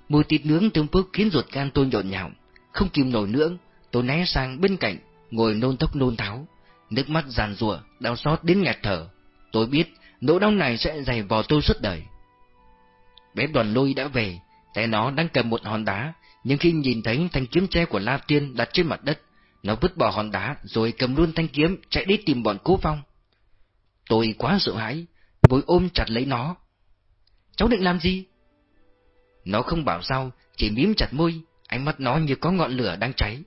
Mùi thịt nướng thơm phức khiến ruột gan tôi nhộn nhạo, không kìm nổi nữa, tôi né sang bên cạnh, ngồi nôn thốc nôn tháo, nước mắt giàn rủa, đau xót đến nghẹt thở. Tôi biết nỗi đau này sẽ dày vò tôi suốt đời. Bé đoàn lôi đã về, tay nó đang cầm một hòn đá, nhưng khi nhìn thấy thanh kiếm tre của La Tiên đặt trên mặt đất, nó vứt bỏ hòn đá rồi cầm luôn thanh kiếm chạy đi tìm bọn cố phong. Tôi quá sợ hãi, vội ôm chặt lấy nó. Cháu định làm gì? Nó không bảo sao, chỉ mím chặt môi, ánh mắt nó như có ngọn lửa đang cháy.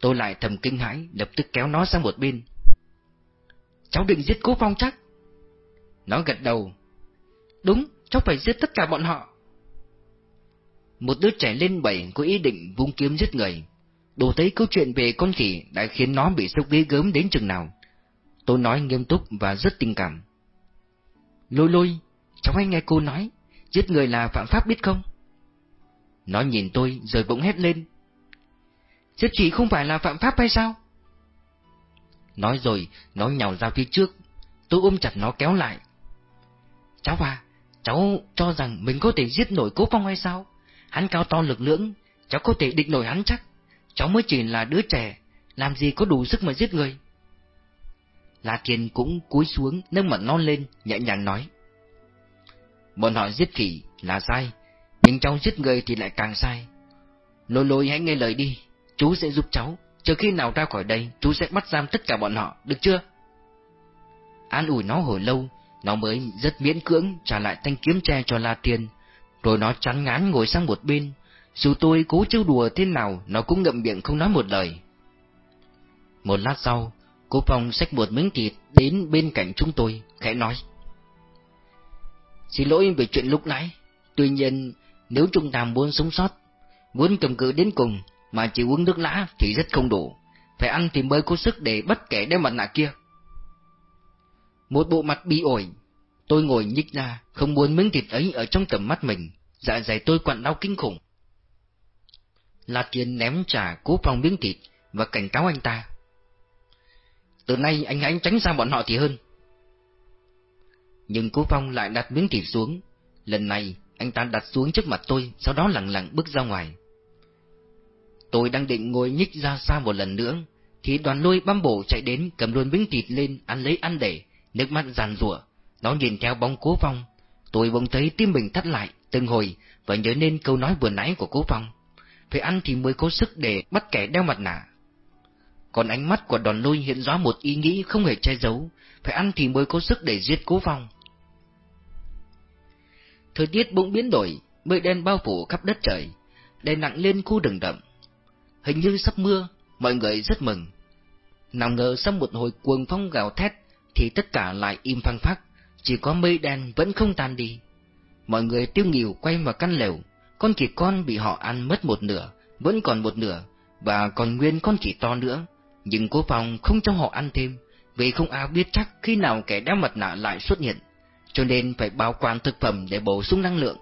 Tôi lại thầm kinh hãi, lập tức kéo nó sang một bên. Cháu định giết cố phong chắc? Nó gật đầu. Đúng, cháu phải giết tất cả bọn họ. Một đứa trẻ lên bảy có ý định vung kiếm giết người, đồ thấy câu chuyện về con khỉ đã khiến nó bị sốc ghế gớm đến chừng nào. Tôi nói nghiêm túc và rất tình cảm. Lôi lôi, cháu hay nghe cô nói, giết người là phạm pháp biết không? Nó nhìn tôi rồi bỗng hét lên. Giết chị không phải là phạm pháp hay sao? Nói rồi, nó nhào ra phía trước. Tôi ôm chặt nó kéo lại. Cháu à, cháu cho rằng mình có thể giết nổi cố phong hay sao? Hắn cao to lực lưỡng, cháu có thể địch nổi hắn chắc. Cháu mới chỉ là đứa trẻ, làm gì có đủ sức mà giết người. La Thiên cũng cúi xuống, nâng mặt non lên, nhẹ nhàng nói. Bọn họ giết khỉ là sai, nhưng cháu giết người thì lại càng sai. Lôi lôi hãy nghe lời đi, chú sẽ giúp cháu, chờ khi nào ra khỏi đây, chú sẽ bắt giam tất cả bọn họ, được chưa? An ủi nó hồi lâu, nó mới rất miễn cưỡng trả lại thanh kiếm tre cho La Thiên, rồi nó chán ngán ngồi sang một bên, dù tôi cố trêu đùa thế nào, nó cũng ngậm miệng không nói một lời. Một lát sau, cô Phong xách một miếng thịt đến bên cạnh chúng tôi, khẽ nói. Xin lỗi về chuyện lúc nãy, tuy nhiên nếu chúng ta muốn sống sót, muốn cầm cự đến cùng mà chỉ uống nước lã thì rất không đủ, phải ăn thì mới có sức để bắt kẻ đeo mặt nạ kia. Một bộ mặt bi ổi, tôi ngồi nhích ra, không muốn miếng thịt ấy ở trong tầm mắt mình, dạ dày tôi quặn đau kinh khủng. La tiền ném trả cố phòng miếng thịt và cảnh cáo anh ta. Từ nay anh hãy tránh xa bọn họ thì hơn. Nhưng cố phong lại đặt miếng thịt xuống. Lần này, anh ta đặt xuống trước mặt tôi, sau đó lặng lặng bước ra ngoài. Tôi đang định ngồi nhích ra xa một lần nữa, thì đoàn lôi băm bổ chạy đến cầm luôn miếng thịt lên ăn lấy ăn để, nước mắt giàn rủa. Nó nhìn theo bóng cố phong. Tôi bỗng thấy tim mình thắt lại, từng hồi, và nhớ nên câu nói vừa nãy của cố phong. Phải ăn thì mới có sức để bắt kẻ đeo mặt nạ. Còn ánh mắt của đòn lôi hiện rõ một ý nghĩ không hề che giấu, phải ăn thì mới có sức để giết cố phong. Thời tiết bỗng biến đổi, mây đen bao phủ khắp đất trời, đè nặng lên khu rừng rậm. Hình như sắp mưa, mọi người rất mừng. Nào ngờ sau một hồi cuồng phong gào thét, thì tất cả lại im phăng phắc, chỉ có mây đen vẫn không tan đi. Mọi người tiêu nghỉu quay vào căn lều, con kỳ con bị họ ăn mất một nửa, vẫn còn một nửa, và còn nguyên con kỳ to nữa. Nhưng cố phòng không cho họ ăn thêm, vì không ai biết chắc khi nào kẻ đeo mặt nạ lại xuất hiện, cho nên phải bảo quản thực phẩm để bổ sung năng lượng.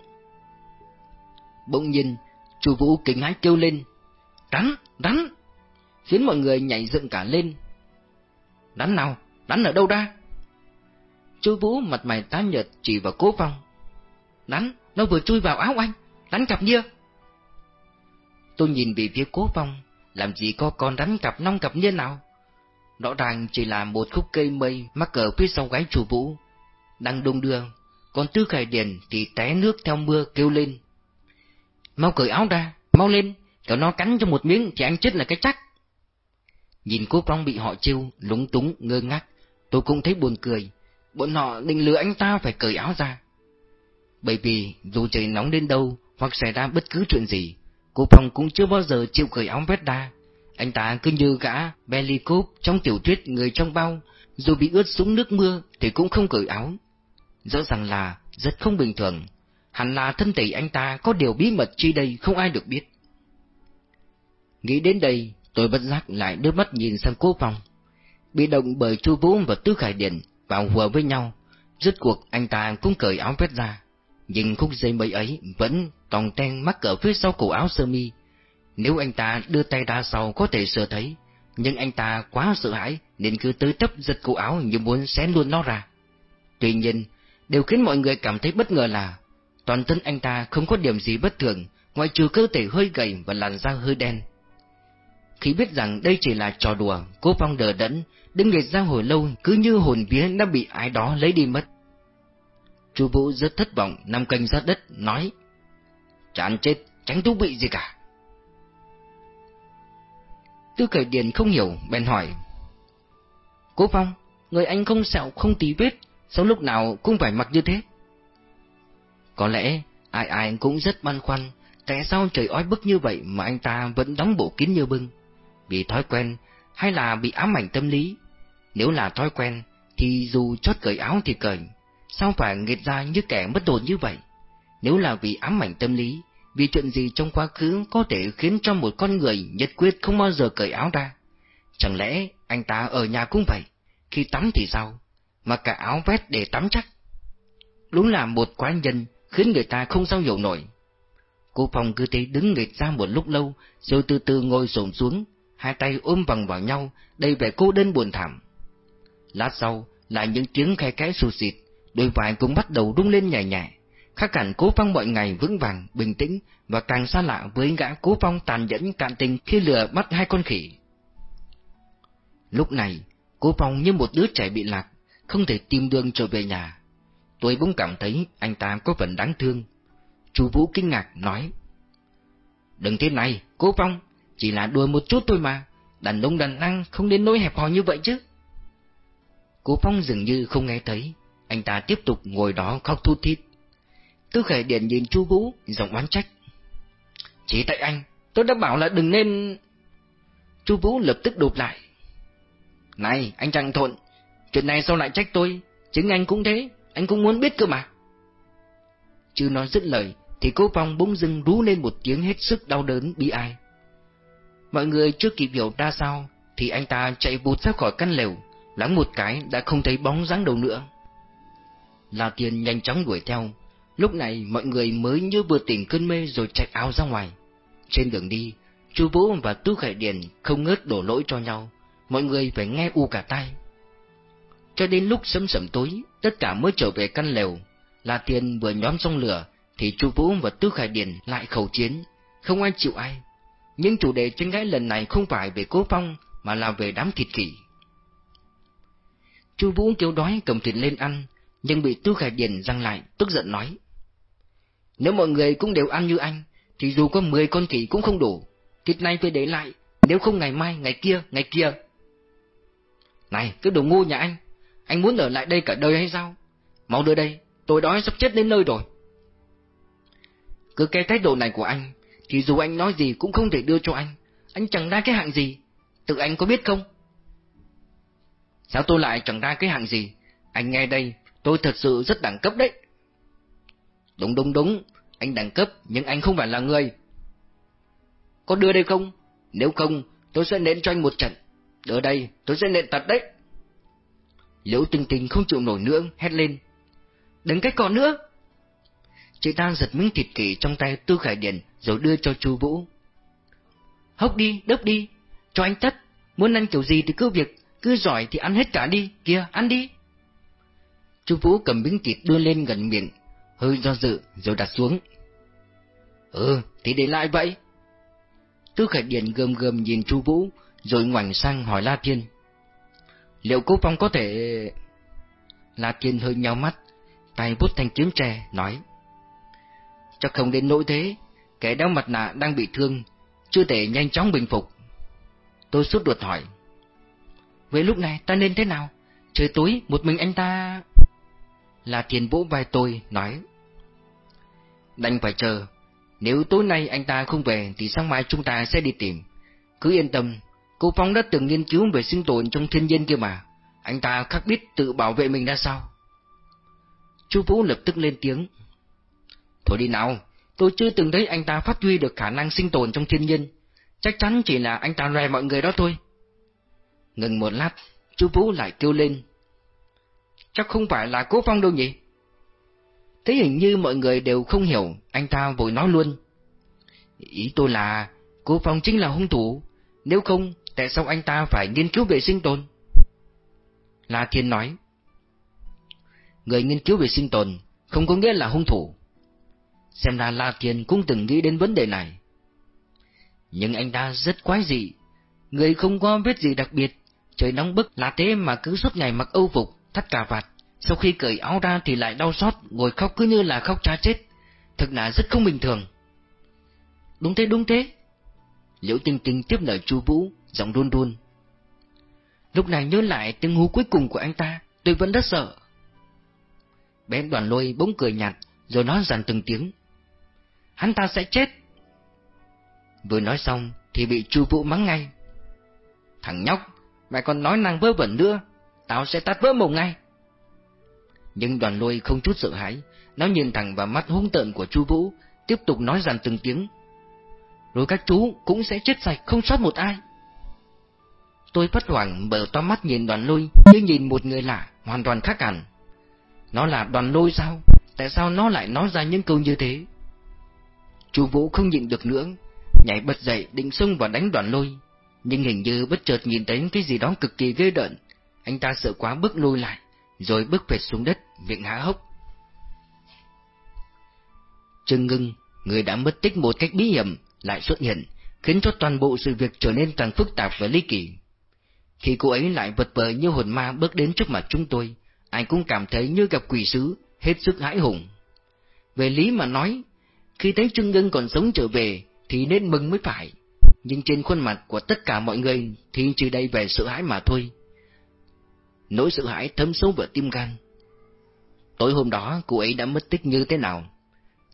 Bỗng nhiên, chú Vũ kinh hãi kêu lên, Rắn, rắn! Khiến mọi người nhảy dựng cả lên. Rắn nào? Rắn ở đâu ra? Chú Vũ mặt mày tái nhợt chỉ vào cố phong. Rắn, nó vừa chui vào áo anh, rắn cặp nhia. Tôi nhìn về phía cố phong, làm gì có con rắn cặp nong cặp như nào? Rõ ràng chỉ là một khúc cây mây mắc ở phía sau gáy chủ vũ, đang đung đưa, còn Tư Khải Điền thì té nước theo mưa kêu lên. Mau cởi áo ra, mau lên, cậu nó cắn cho một miếng thì anh chết là cái chắc. Nhìn cô Phong bị họ chiêu, lúng túng, ngơ ngác, tôi cũng thấy buồn cười, bọn họ định lừa anh ta phải cởi áo ra. Bởi vì dù trời nóng đến đâu hoặc xảy ra bất cứ chuyện gì, Cô Phong cũng chưa bao giờ chịu cởi áo vét đa. Anh ta cứ như gã Belly Coop trong tiểu thuyết người trong bao, dù bị ướt sũng nước mưa thì cũng không cởi áo. Rõ ràng là rất không bình thường, hẳn là thân thể anh ta có điều bí mật chi đây không ai được biết. Nghĩ đến đây, tôi bất giác lại đưa mắt nhìn sang cô Phong. Bị động bởi Chu Vũ và Tư Khải Điền vào hùa với nhau, rốt cuộc anh ta cũng cởi áo vét ra nhưng khúc dây mây ấy vẫn tòng ten mắc ở phía sau cổ áo sơ mi. Nếu anh ta đưa tay ra sau có thể sờ thấy, nhưng anh ta quá sợ hãi nên cứ tới tấp giật cổ áo như muốn xé luôn nó ra. Tuy nhiên, điều khiến mọi người cảm thấy bất ngờ là toàn thân anh ta không có điểm gì bất thường, ngoại trừ cơ thể hơi gầy và làn da hơi đen. Khi biết rằng đây chỉ là trò đùa, cô Phong đờ đẫn, đứng nghệt ra hồi lâu cứ như hồn vía đã bị ai đó lấy đi mất. Chu Vũ rất thất vọng nằm kênh sát đất, nói Chán chết, tránh thú bị gì cả. Tư Cởi Điền không hiểu, bèn hỏi Cố Phong, người anh không sẹo không tí vết, sao lúc nào cũng phải mặc như thế? Có lẽ ai ai cũng rất băn khoăn, tại sao trời ói bức như vậy mà anh ta vẫn đóng bộ kín như bưng? Vì thói quen hay là bị ám ảnh tâm lý? Nếu là thói quen thì dù chót cởi áo thì cởi, Sao phải nghiệt ra như kẻ mất hồn như vậy? Nếu là vì ám ảnh tâm lý, vì chuyện gì trong quá khứ có thể khiến cho một con người nhất quyết không bao giờ cởi áo ra? Chẳng lẽ anh ta ở nhà cũng vậy? Khi tắm thì sao? Mà cả áo vét để tắm chắc? Đúng là một quán nhân khiến người ta không sao hiểu nổi. Cô Phong cứ thế đứng nghịch ra một lúc lâu, rồi từ từ ngồi xổm xuống, hai tay ôm vòng vào nhau, đầy vẻ cô đơn buồn thảm. Lát sau là những tiếng khe khẽ sụt xịt, đôi vai cũng bắt đầu rung lên nhẹ nhẹ. Khác cảnh cố phong mọi ngày vững vàng, bình tĩnh và càng xa lạ với gã cố phong tàn nhẫn cạn tình khi lừa bắt hai con khỉ. Lúc này, cố phong như một đứa trẻ bị lạc, không thể tìm đường trở về nhà. Tôi bỗng cảm thấy anh ta có phần đáng thương. Chú Vũ kinh ngạc nói. Đừng thế này, cố phong, chỉ là đùa một chút thôi mà, đàn ông đàn năng không đến nỗi hẹp hòi như vậy chứ. Cố phong dường như không nghe thấy, anh ta tiếp tục ngồi đó khóc thút thít. Tư khởi điện nhìn chu Vũ, giọng oán trách. Chỉ tại anh, tôi đã bảo là đừng nên... Chu Vũ lập tức đột lại. Này, anh chàng thộn, chuyện này sao lại trách tôi? Chính anh cũng thế, anh cũng muốn biết cơ mà. Chứ nói dứt lời, thì cô Phong bỗng dưng rú lên một tiếng hết sức đau đớn bi ai. Mọi người chưa kịp hiểu ra sao, thì anh ta chạy vụt ra khỏi căn lều, lắng một cái đã không thấy bóng dáng đâu nữa. La Tiên nhanh chóng đuổi theo, lúc này mọi người mới như vừa tỉnh cơn mê rồi chạy áo ra ngoài. Trên đường đi, Chu Vũ và Tu Khải Điền không ngớt đổ lỗi cho nhau, mọi người phải nghe u cả tai. Cho đến lúc sấm sẩm tối, tất cả mới trở về căn lều, La Tiên vừa nhóm xong lửa, thì Chu Vũ và Tư Khải Điền lại khẩu chiến, không ai chịu ai. những chủ đề tranh cãi lần này không phải về Cố Phong, mà là về đám thịt kỷ. Chu Vũ kêu đói cầm thịt lên ăn, nhưng bị Tư Khải Điền răng lại, tức giận nói: "Nếu mọi người cũng đều ăn như anh, thì dù có 10 con khỉ cũng không đủ, thịt này phải để lại, nếu không ngày mai, ngày kia, ngày kia." "Này, cái đồ ngu nhà anh, anh muốn ở lại đây cả đời hay sao? Mau đưa đây, tôi đói sắp chết đến nơi rồi." Cứ cái thái độ này của anh, thì dù anh nói gì cũng không thể đưa cho anh, anh chẳng ra cái hạng gì, tự anh có biết không? Sao tôi lại chẳng ra cái hạng gì? Anh nghe đây, tôi thật sự rất đẳng cấp đấy. Đúng đúng đúng, anh đẳng cấp nhưng anh không phải là người. Có đưa đây không? Nếu không, tôi sẽ nện cho anh một trận. Đưa đây, tôi sẽ nện tật đấy. Liễu tinh tình không chịu nổi nữa, hét lên. Đừng cách còn nữa. Chị ta giật miếng thịt kỷ trong tay Tư Khải Điền rồi đưa cho Chu Vũ. Hốc đi, đớp đi, cho anh tất, muốn ăn kiểu gì thì cứ việc, cứ giỏi thì ăn hết cả đi, kìa, ăn đi. Chu Vũ cầm miếng thịt đưa lên gần miệng, hơi do dự rồi đặt xuống. Ừ, thì để lại vậy. Tư Khải Điền gầm gầm nhìn Chu Vũ, rồi ngoảnh sang hỏi La Thiên. Liệu Cố Phong có thể... La Thiên hơi nhao mắt, tay bút thanh kiếm tre, nói. Chắc không đến nỗi thế, kẻ đeo mặt nạ đang bị thương, chưa thể nhanh chóng bình phục. Tôi suốt ruột hỏi. Với lúc này ta nên thế nào? Trời tối, một mình anh ta... Là Thiên vỗ vai tôi, nói. Đành phải chờ, nếu tối nay anh ta không về thì sáng mai chúng ta sẽ đi tìm. Cứ yên tâm, cô Phong đã từng nghiên cứu về sinh tồn trong thiên nhiên kia mà. Anh ta khắc biết tự bảo vệ mình ra sao. Chú Vũ lập tức lên tiếng. Thôi đi nào, tôi chưa từng thấy anh ta phát huy được khả năng sinh tồn trong thiên nhiên. Chắc chắn chỉ là anh ta rè mọi người đó thôi. Ngừng một lát, chú Vũ lại kêu lên. Chắc không phải là cố phong đâu nhỉ? Thế hình như mọi người đều không hiểu, anh ta vội nói luôn. Ý tôi là, cố phong chính là hung thủ, nếu không, tại sao anh ta phải nghiên cứu về sinh tồn? La Thiên nói. Người nghiên cứu về sinh tồn không có nghĩa là hung thủ. Xem ra La Thiên cũng từng nghĩ đến vấn đề này. Nhưng anh ta rất quái dị, người không có biết gì đặc biệt, trời nóng bức là thế mà cứ suốt ngày mặc âu phục, thắt cà vạt, sau khi cởi áo ra thì lại đau xót, ngồi khóc cứ như là khóc cha chết, thật là rất không bình thường. Đúng thế, đúng thế. Liễu Tinh Tinh tiếp lời Chu Vũ, giọng run run. Lúc này nhớ lại tiếng hú cuối cùng của anh ta, tôi vẫn rất sợ. Bé đoàn lôi bỗng cười nhạt, rồi nói dằn từng tiếng. Hắn ta sẽ chết. Vừa nói xong thì bị Chu Vũ mắng ngay. Thằng nhóc, mày còn nói năng vớ vẩn nữa, tao sẽ tát vỡ mồm ngay. Nhưng đoàn lôi không chút sợ hãi, nó nhìn thẳng vào mắt hung tợn của Chu Vũ, tiếp tục nói dằn từng tiếng. Rồi các chú cũng sẽ chết sạch không sót một ai. Tôi bất hoảng mở to mắt nhìn đoàn lôi như nhìn một người lạ, hoàn toàn khác hẳn. Nó là đoàn lôi sao? Tại sao nó lại nói ra những câu như thế? Chu Vũ không nhịn được nữa, nhảy bật dậy định xông vào đánh đoàn lôi, nhưng hình như bất chợt nhìn thấy cái gì đó cực kỳ ghê đợn, anh ta sợ quá bước lùi lại, rồi bước về xuống đất, miệng há hốc. Trương Ngưng, người đã mất tích một cách bí hiểm, lại xuất hiện, khiến cho toàn bộ sự việc trở nên càng phức tạp và ly kỳ. Khi cô ấy lại vật vờ như hồn ma bước đến trước mặt chúng tôi, anh cũng cảm thấy như gặp quỷ sứ, hết sức hãi hùng. Về lý mà nói, khi thấy Trương Ngân còn sống trở về thì nên mừng mới phải, nhưng trên khuôn mặt của tất cả mọi người thì chỉ đây về sợ hãi mà thôi. Nỗi sợ hãi thấm sâu vào tim gan. Tối hôm đó cô ấy đã mất tích như thế nào?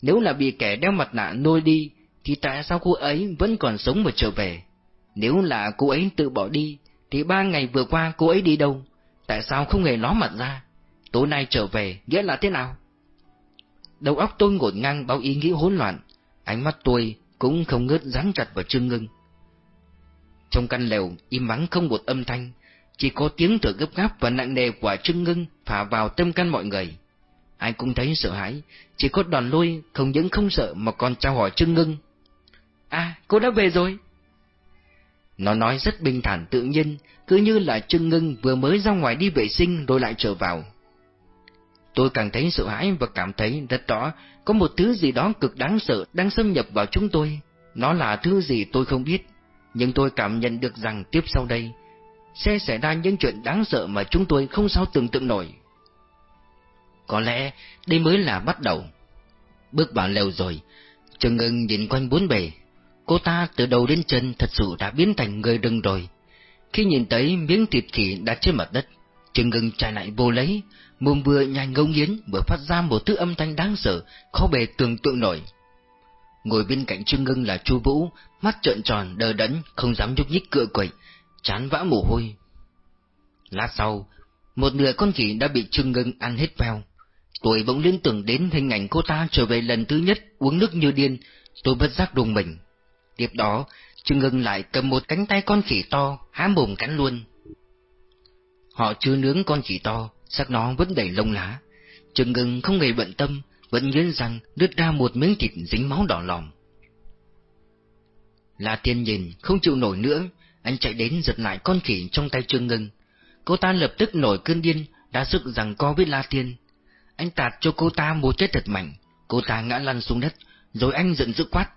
Nếu là bị kẻ đeo mặt nạ nôi đi, thì tại sao cô ấy vẫn còn sống và trở về? Nếu là cô ấy tự bỏ đi, thì ba ngày vừa qua cô ấy đi đâu? Tại sao không hề ló mặt ra? Tối nay trở về, nghĩa là thế nào? đầu óc tôi ngổn ngang bao ý nghĩ hỗn loạn, ánh mắt tôi cũng không ngớt dán chặt vào Trương Ngưng. Trong căn lều, im mắng không một âm thanh, chỉ có tiếng thở gấp gáp và nặng nề của Trương Ngưng phả vào tâm can mọi người. Ai cũng thấy sợ hãi, chỉ có đoàn lôi không những không sợ mà còn trao hỏi Trương Ngưng. À, cô đã về rồi. Nó nói rất bình thản tự nhiên, cứ như là Trương Ngưng vừa mới ra ngoài đi vệ sinh rồi lại trở vào. Tôi càng thấy sợ hãi và cảm thấy rất rõ có một thứ gì đó cực đáng sợ đang xâm nhập vào chúng tôi. Nó là thứ gì tôi không biết, nhưng tôi cảm nhận được rằng tiếp sau đây sẽ xảy ra những chuyện đáng sợ mà chúng tôi không sao tưởng tượng nổi. Có lẽ đây mới là bắt đầu. Bước vào lều rồi, Trương Ngân nhìn quanh bốn bề. Cô ta từ đầu đến chân thật sự đã biến thành người rừng rồi. Khi nhìn thấy miếng thịt khỉ đặt trên mặt đất, Trương Ngân chạy lại vô lấy, mồm vừa nhai ngông nghiến vừa phát ra một thứ âm thanh đáng sợ, khó bề tưởng tượng nổi. Ngồi bên cạnh Trương Ngân là Chu Vũ, mắt trợn tròn đờ đẫn, không dám nhúc nhích cựa quậy, chán vã mồ hôi. Lát sau, một nửa con khỉ đã bị Trương Ngân ăn hết vào. Tôi bỗng liên tưởng đến hình ảnh cô ta trở về lần thứ nhất uống nước như điên, tôi bất giác đùng mình. Tiếp đó, Trương Ngân lại cầm một cánh tay con khỉ to, há mồm cắn luôn. Họ chưa nướng con khỉ to, sắc nó vẫn đầy lông lá. Trương Ngân không hề bận tâm, vẫn nhớ rằng đứt ra một miếng thịt dính máu đỏ lòm. La Tiên nhìn, không chịu nổi nữa, anh chạy đến giật lại con khỉ trong tay Trương Ngân. Cô ta lập tức nổi cơn điên, đã sức rằng co với La Tiên. Anh tạt cho cô ta một cái thật mạnh, cô ta ngã lăn xuống đất, rồi anh giận dữ quát.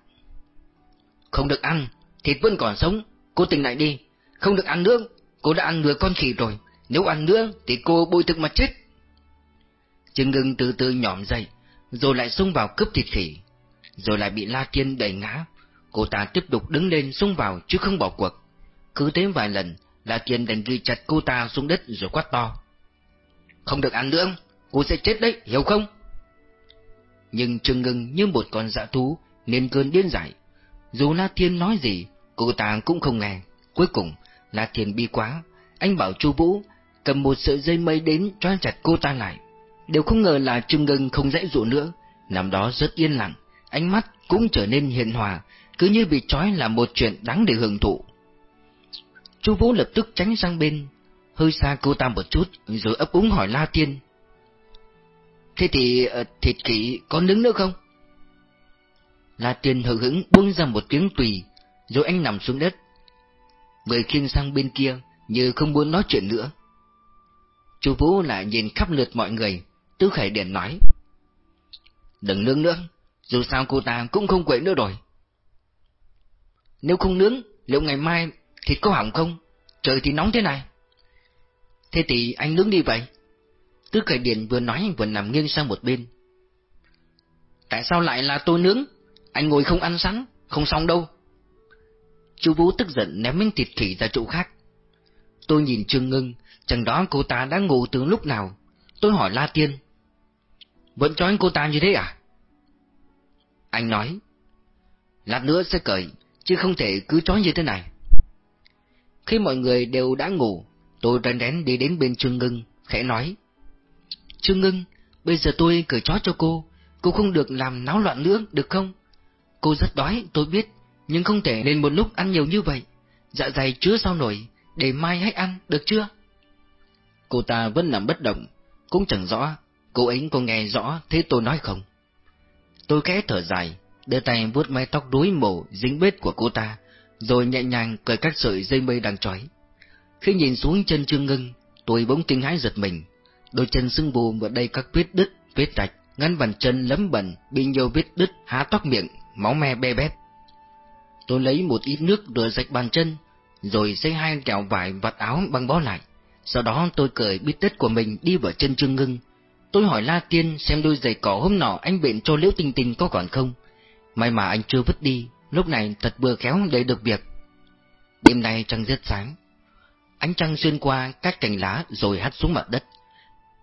Không được ăn, thịt vẫn còn sống, cô tỉnh lại đi, không được ăn nữa, cô đã ăn nửa con khỉ rồi, nếu ăn nữa thì cô bôi thực mà chết. Trương Ngân từ từ nhỏm dậy, rồi lại xông vào cướp thịt khỉ, rồi lại bị La Tiên đẩy ngã. Cô ta tiếp tục đứng lên xông vào chứ không bỏ cuộc. Cứ thế vài lần, La tiền đành ghi chặt cô ta xuống đất rồi quát to. Không được ăn nữa, cô sẽ chết đấy, hiểu không? Nhưng Trương Ngân như một con dã thú nên cơn điên dại. Dù La Thiên nói gì, cô ta cũng không nghe. Cuối cùng, La Thiên bi quá, anh bảo Chu Vũ cầm một sợi dây mây đến trói chặt cô ta lại. Đều không ngờ là Trương Ngân không dễ dụ nữa, nằm đó rất yên lặng, ánh mắt cũng trở nên hiền hòa, cứ như bị trói là một chuyện đáng để hưởng thụ. Chu Vũ lập tức tránh sang bên, hơi xa cô ta một chút, rồi ấp úng hỏi La Tiên. Thế thì ờ, thịt kỵ có nướng nữa không? La Tiên hờ hững buông ra một tiếng tùy, rồi anh nằm xuống đất. Người khiêng sang bên kia, như không muốn nói chuyện nữa. Chu Vũ lại nhìn khắp lượt mọi người, Tứ Khải Điển nói. Đừng nướng nữa, dù sao cô ta cũng không quậy nữa rồi. Nếu không nướng, liệu ngày mai thịt có hỏng không? Trời thì nóng thế này. Thế thì anh nướng đi vậy. Tứ Khởi Điền vừa nói vừa nằm nghiêng sang một bên. Tại sao lại là tôi nướng? Anh ngồi không ăn sẵn, không xong đâu. chú Vũ tức giận ném miếng thịt khỉ ra chỗ khác. Tôi nhìn Trương Ngưng, chẳng đó cô ta đã ngủ từ lúc nào. Tôi hỏi La Tiên. Vẫn trói cô ta như thế à? Anh nói. Lát nữa sẽ cởi, chứ không thể cứ trói như thế này. Khi mọi người đều đã ngủ, tôi rén rén đi đến bên Trương Ngưng, khẽ nói. Trương Ngưng, bây giờ tôi cởi chó cho cô, cô không được làm náo loạn nữa, được không? Cô rất đói, tôi biết, nhưng không thể nên một lúc ăn nhiều như vậy. Dạ dày chứa sao nổi, để mai hãy ăn, được chưa? Cô ta vẫn nằm bất động, cũng chẳng rõ, cô ấy có nghe rõ thế tôi nói không? Tôi khẽ thở dài, đưa tay vuốt mái tóc đuối mổ dính bết của cô ta, rồi nhẹ nhàng cởi các sợi dây mây đang trói. Khi nhìn xuống chân Trương Ngân, tôi bỗng kinh hãi giật mình. Đôi chân sưng bù ở đây các vết đứt, vết rạch, ngăn bàn chân lấm bẩn, bị nhiều vết đứt, há toát miệng, máu me be bét. Tôi lấy một ít nước rửa sạch bàn chân, rồi xây hai kẹo vải vặt áo băng bó lại. Sau đó tôi cởi bít tết của mình đi vào chân Trương Ngưng. Tôi hỏi La Tiên xem đôi giày cỏ hôm nọ anh bệnh cho Liễu Tinh Tinh có còn không. May mà anh chưa vứt đi, lúc này thật vừa khéo để được việc. Đêm nay trăng rất sáng. Ánh trăng xuyên qua các cành lá rồi hắt xuống mặt đất.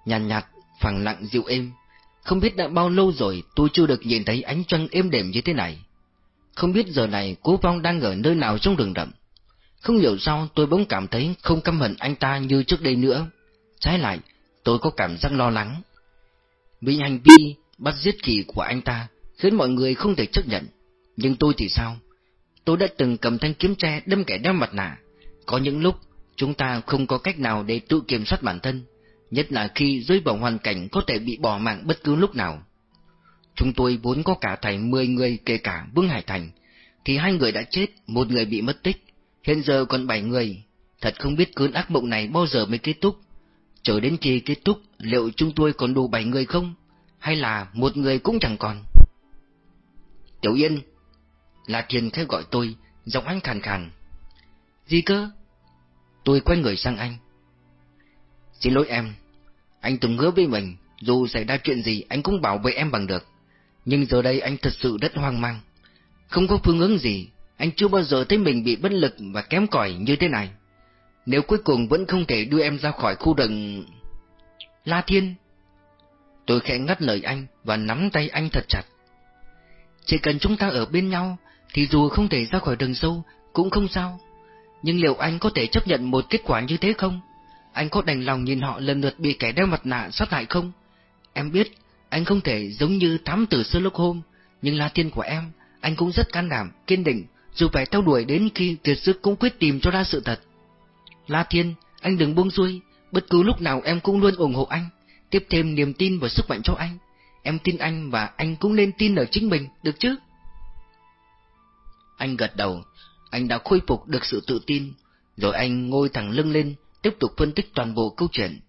Nhàn nhạt, phẳng lặng dịu êm. Không biết đã bao lâu rồi tôi chưa được nhìn thấy ánh trăng êm đềm như thế này. Không biết giờ này cố vong đang ở nơi nào trong rừng rậm. Không hiểu sao tôi bỗng cảm thấy không căm hận anh ta như trước đây nữa. Trái lại, tôi có cảm giác lo lắng. Vì hành vi bắt giết kỳ của anh ta, khiến mọi người không thể chấp nhận. Nhưng tôi thì sao? Tôi đã từng cầm thanh kiếm tre đâm kẻ đeo mặt nạ. Có những lúc, chúng ta không có cách nào để tự kiểm soát bản thân, nhất là khi rơi vào hoàn cảnh có thể bị bỏ mạng bất cứ lúc nào. Chúng tôi vốn có cả thầy 10 người kể cả Vương Hải Thành, thì hai người đã chết, một người bị mất tích, hiện giờ còn 7 người. Thật không biết cơn ác mộng này bao giờ mới kết thúc. Chờ đến khi kết thúc, liệu chúng tôi còn đủ 7 người không? Hay là một người cũng chẳng còn? Tiểu Yên! La Thiên khẽ gọi tôi, giọng anh khàn khàn. Gì cơ? Tôi quay người sang anh. Xin lỗi em, anh từng hứa với mình, dù xảy ra chuyện gì anh cũng bảo vệ em bằng được. Nhưng giờ đây anh thật sự rất hoang mang. Không có phương hướng gì, anh chưa bao giờ thấy mình bị bất lực và kém cỏi như thế này. Nếu cuối cùng vẫn không thể đưa em ra khỏi khu rừng... La Thiên! Tôi khẽ ngắt lời anh và nắm tay anh thật chặt. Chỉ cần chúng ta ở bên nhau, thì dù không thể ra khỏi rừng sâu, cũng không sao. Nhưng liệu anh có thể chấp nhận một kết quả như thế không? Anh có đành lòng nhìn họ lần lượt bị kẻ đeo mặt nạ sát hại không? Em biết, anh không thể giống như thám tử Sherlock Holmes, nhưng là tiên của em, anh cũng rất can đảm, kiên định, dù phải theo đuổi đến khi kiệt sức cũng quyết tìm cho ra sự thật. La Thiên, anh đừng buông xuôi, bất cứ lúc nào em cũng luôn ủng hộ anh, tiếp thêm niềm tin và sức mạnh cho anh. Em tin anh và anh cũng nên tin ở chính mình, được chứ? Anh gật đầu, anh đã khôi phục được sự tự tin, rồi anh ngồi thẳng lưng lên, tiếp tục phân tích toàn bộ câu chuyện.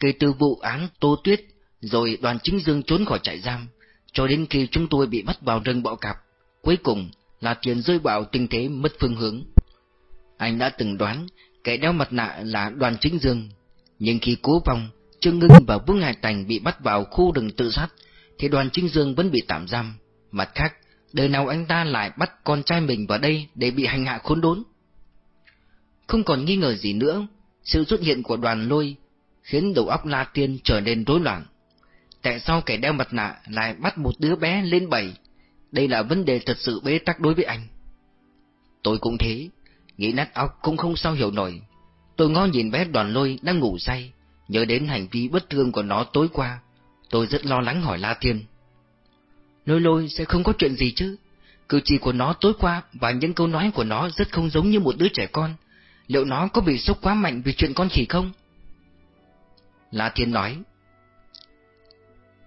Kể từ vụ án Tô Tuyết, rồi đoàn chính dương trốn khỏi trại giam, cho đến khi chúng tôi bị bắt vào rừng bọ cạp. Cuối cùng là tiền rơi vào tình thế mất phương hướng. Anh đã từng đoán kẻ đeo mặt nạ là đoàn chính dương, nhưng khi cố vong, Trương Ngưng và Vương Hải Thành bị bắt vào khu rừng tự sát, thì đoàn chính dương vẫn bị tạm giam. Mặt khác, đời nào anh ta lại bắt con trai mình vào đây để bị hành hạ khốn đốn? Không còn nghi ngờ gì nữa, sự xuất hiện của đoàn lôi khiến đầu óc La Tiên trở nên rối loạn. Tại sao kẻ đeo mặt nạ lại bắt một đứa bé lên bảy? Đây là vấn đề thật sự bế tắc đối với anh. Tôi cũng thế, nghĩ nát óc cũng không sao hiểu nổi. Tôi ngó nhìn bé đoàn lôi đang ngủ say, nhớ đến hành vi bất thương của nó tối qua. Tôi rất lo lắng hỏi La Thiên. Lôi lôi sẽ không có chuyện gì chứ? Cử chỉ của nó tối qua và những câu nói của nó rất không giống như một đứa trẻ con. Liệu nó có bị sốc quá mạnh vì chuyện con khỉ không? La Thiên nói.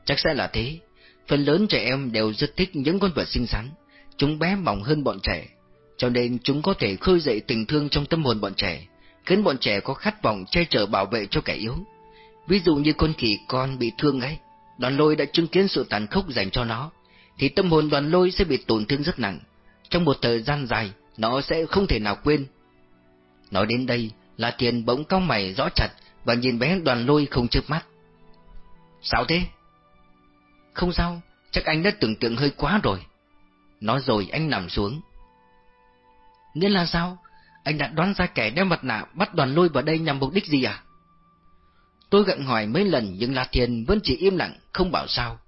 Chắc sẽ là thế. Phần lớn trẻ em đều rất thích những con vật xinh xắn. Chúng bé mỏng hơn bọn trẻ. Cho nên chúng có thể khơi dậy tình thương trong tâm hồn bọn trẻ, khiến bọn trẻ có khát vọng che chở bảo vệ cho kẻ yếu. Ví dụ như con khỉ con bị thương ấy, đoàn lôi đã chứng kiến sự tàn khốc dành cho nó, thì tâm hồn đoàn lôi sẽ bị tổn thương rất nặng. Trong một thời gian dài, nó sẽ không thể nào quên. Nói đến đây, là tiền bỗng cong mày rõ chặt và nhìn bé đoàn lôi không chớp mắt. Sao thế? Không sao, chắc anh đã tưởng tượng hơi quá rồi. Nói rồi anh nằm xuống. Nghĩa là sao? Anh đã đoán ra kẻ đeo mặt nạ bắt đoàn lôi vào đây nhằm mục đích gì à? Tôi gặng hỏi mấy lần nhưng La Thiên vẫn chỉ im lặng, không bảo sao.